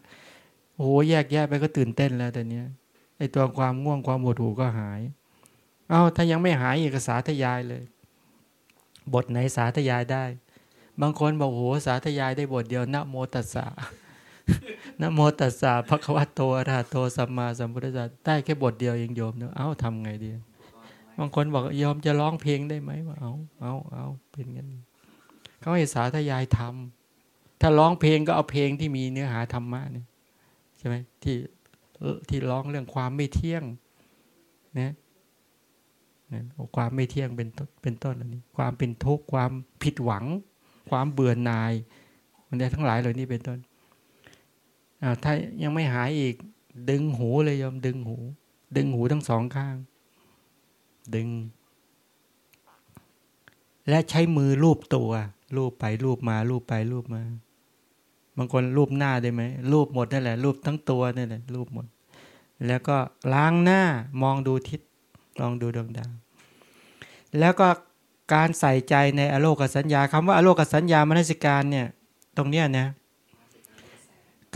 โอ้แยกแยะไปก็ตื่นเต้นแล้วแต่เนี้ยไอตัวความง่วงความหดหูก็หาย เอาถ้ายังไม่หายอีกสาธยายเลย บทไหนสาธยายได้ บางคนบอกโอ้สาธยายได้บทเดียวนะโมตัสสะนะโมตัสสะพระควตโตอะระโตสัมมาสัมพุทธัสสะได้แค่บทเดียวยังโยมเนาะเอ้าทำไงดีบางคนบอกยอมจะร้องเพลงได้ไหมว่าเอาเอาเอาเป็นงั้น เขาให้สาธยายทำถ้าร้องเพลงก็เอาเพลงที่มีเนื้อหาธรรมะเนี่ยใช่ไหมที่ที่ร้องเรื่องความไม่เที่ยงนะนะความไม่เที่ยงเป็นเป็นต้นอันนี้ ความเป็นทุกข์ความผิดหวัง ความเบื่อหน่ายมันได้ทั้งหลายเหล่านี้เป็นต้นถ้ายังไม่หายอีก ดึงหูเลยยอมดึงหู ดึงหูทั้งสองข้าง ดึง และใช้มือรูปตัว รูปไปรูปมา รูปไปรูปมา บางคนรูปหน้าได้ไหมรูปหมดนั่นแหละ รูปทั้งตัวนั่นแหละ รูปหมด แล้วก็ล้างหน้ามองดูทิศลองดูดวงดาวแล้วก็การใส่ใจในอโลกสัญญาคำว่าอโลกสัญญามนสิการเนี่ย ตรงเนี้ยนะ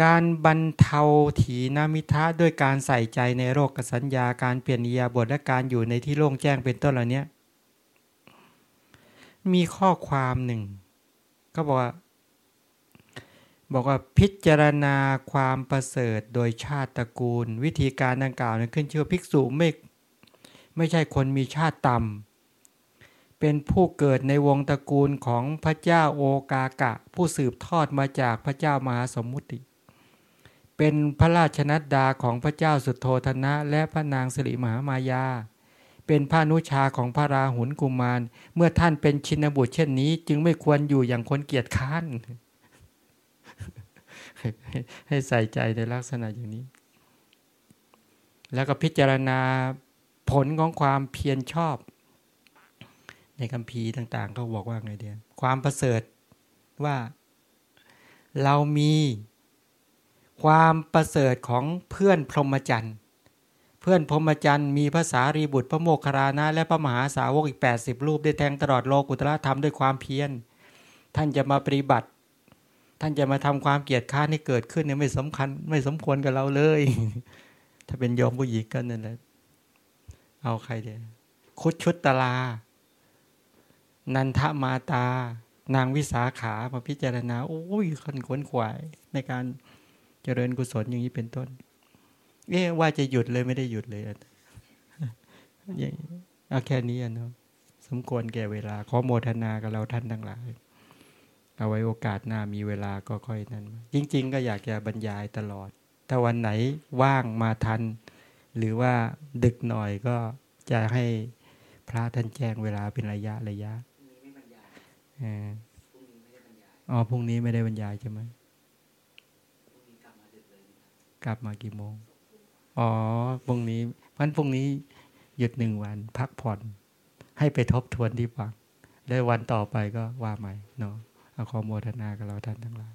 การบรรเทาถีนามิทะด้วยการใส่ใจในโรคกสัญญาการเปลี่ยนยาบทและการอยู่ในที่โล่งแจ้งเป็นต้นเหล่านี้มีข้อความหนึ่ง ก็บอกว่า บอกว่าพิจารณาความประเสริฐโดยชาติตระกูล วิธีการดังกล่าวนั้นขึ้นชื่อภิกษุไม่ไม่ใช่คนมีชาติต่ำเป็นผู้เกิดในวงตระกูลของพระเจ้าโอกากะ ผู้สืบทอดมาจากพระเจ้ามหาสมุติ เป็นพระราชนัดดาของพระเจ้าสุโธธนะ และพระนางสิริมหามายา เป็นพระนุชาของพระราหุลกุมาร เมื่อท่านเป็นชินบุตรเช่นนี้ จึงไม่ควรอยู่อย่างคนเกียจค้าน ให้ใส่ใจในลักษณะอย่างนี้ แล้วก็พิจารณาผลของความเพียรชอบ ในคำพีต่างๆเขาบอกว่าไงเดียความประเสริฐว่าเรามีความประเสริฐของเพื่อนพรหมจรรย์ เพื่อนพรมจรรย์มีภาษารีบุตรพระโมคคารานะและพระมหาสาวกอีก 80 รูปได้แทงตลอดโลกุตระธรรมด้วยความเพียร ท่านจะมาปฏิบัติ ท่านจะมาทำความเกียดค้านให้เกิดขึ้นเนี่ยไม่สำคัญไม่สมควรกับเราเลย ถ้าเป็นยอมผู้หญิงกันนั่นแหละเอาใครเดียคุดชุดตลา นันทมาตา นางวิสาขามาพิจารณาโอ้ยขันขวนขวายในการเจริญกุศลอย่างนี้เป็นต้น เอ๊ว่าจะหยุดเลยไม่ได้หยุดเลยอย่างเอาแค่นี้เนาะสมควรแก่เวลา ขอโมทนากับเราท่านทั้งหลาย เอาไว้โอกาสหน้ามีเวลาก็ค่อยนั้น จริง ๆ ก็อยากจะบรรยายตลอด ถ้าวันไหนว่างมาทัน หรือว่าดึกหน่อยก็จะให้พระท่านแจ้งเวลาเป็นระยะระยะอ๋อพรุ่งนี้ไม่ได้บรรยายใช่ไหมกลับมากี่โมง อ๋อพรุ่งนี้วันพรุ่งนี้หยุดหนึ่งวัน พักผ่อน ให้ไปทบทวนที่ฟังแล้ววันต่อไปก็ว่าใหม่เนาะเอาขอโมทนากับเราท่านทั้งหลาย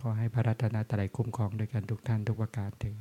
ขอให้พระรัตนตรัยคุ้มครองด้วยกันทุกท่านทุกประการเถิด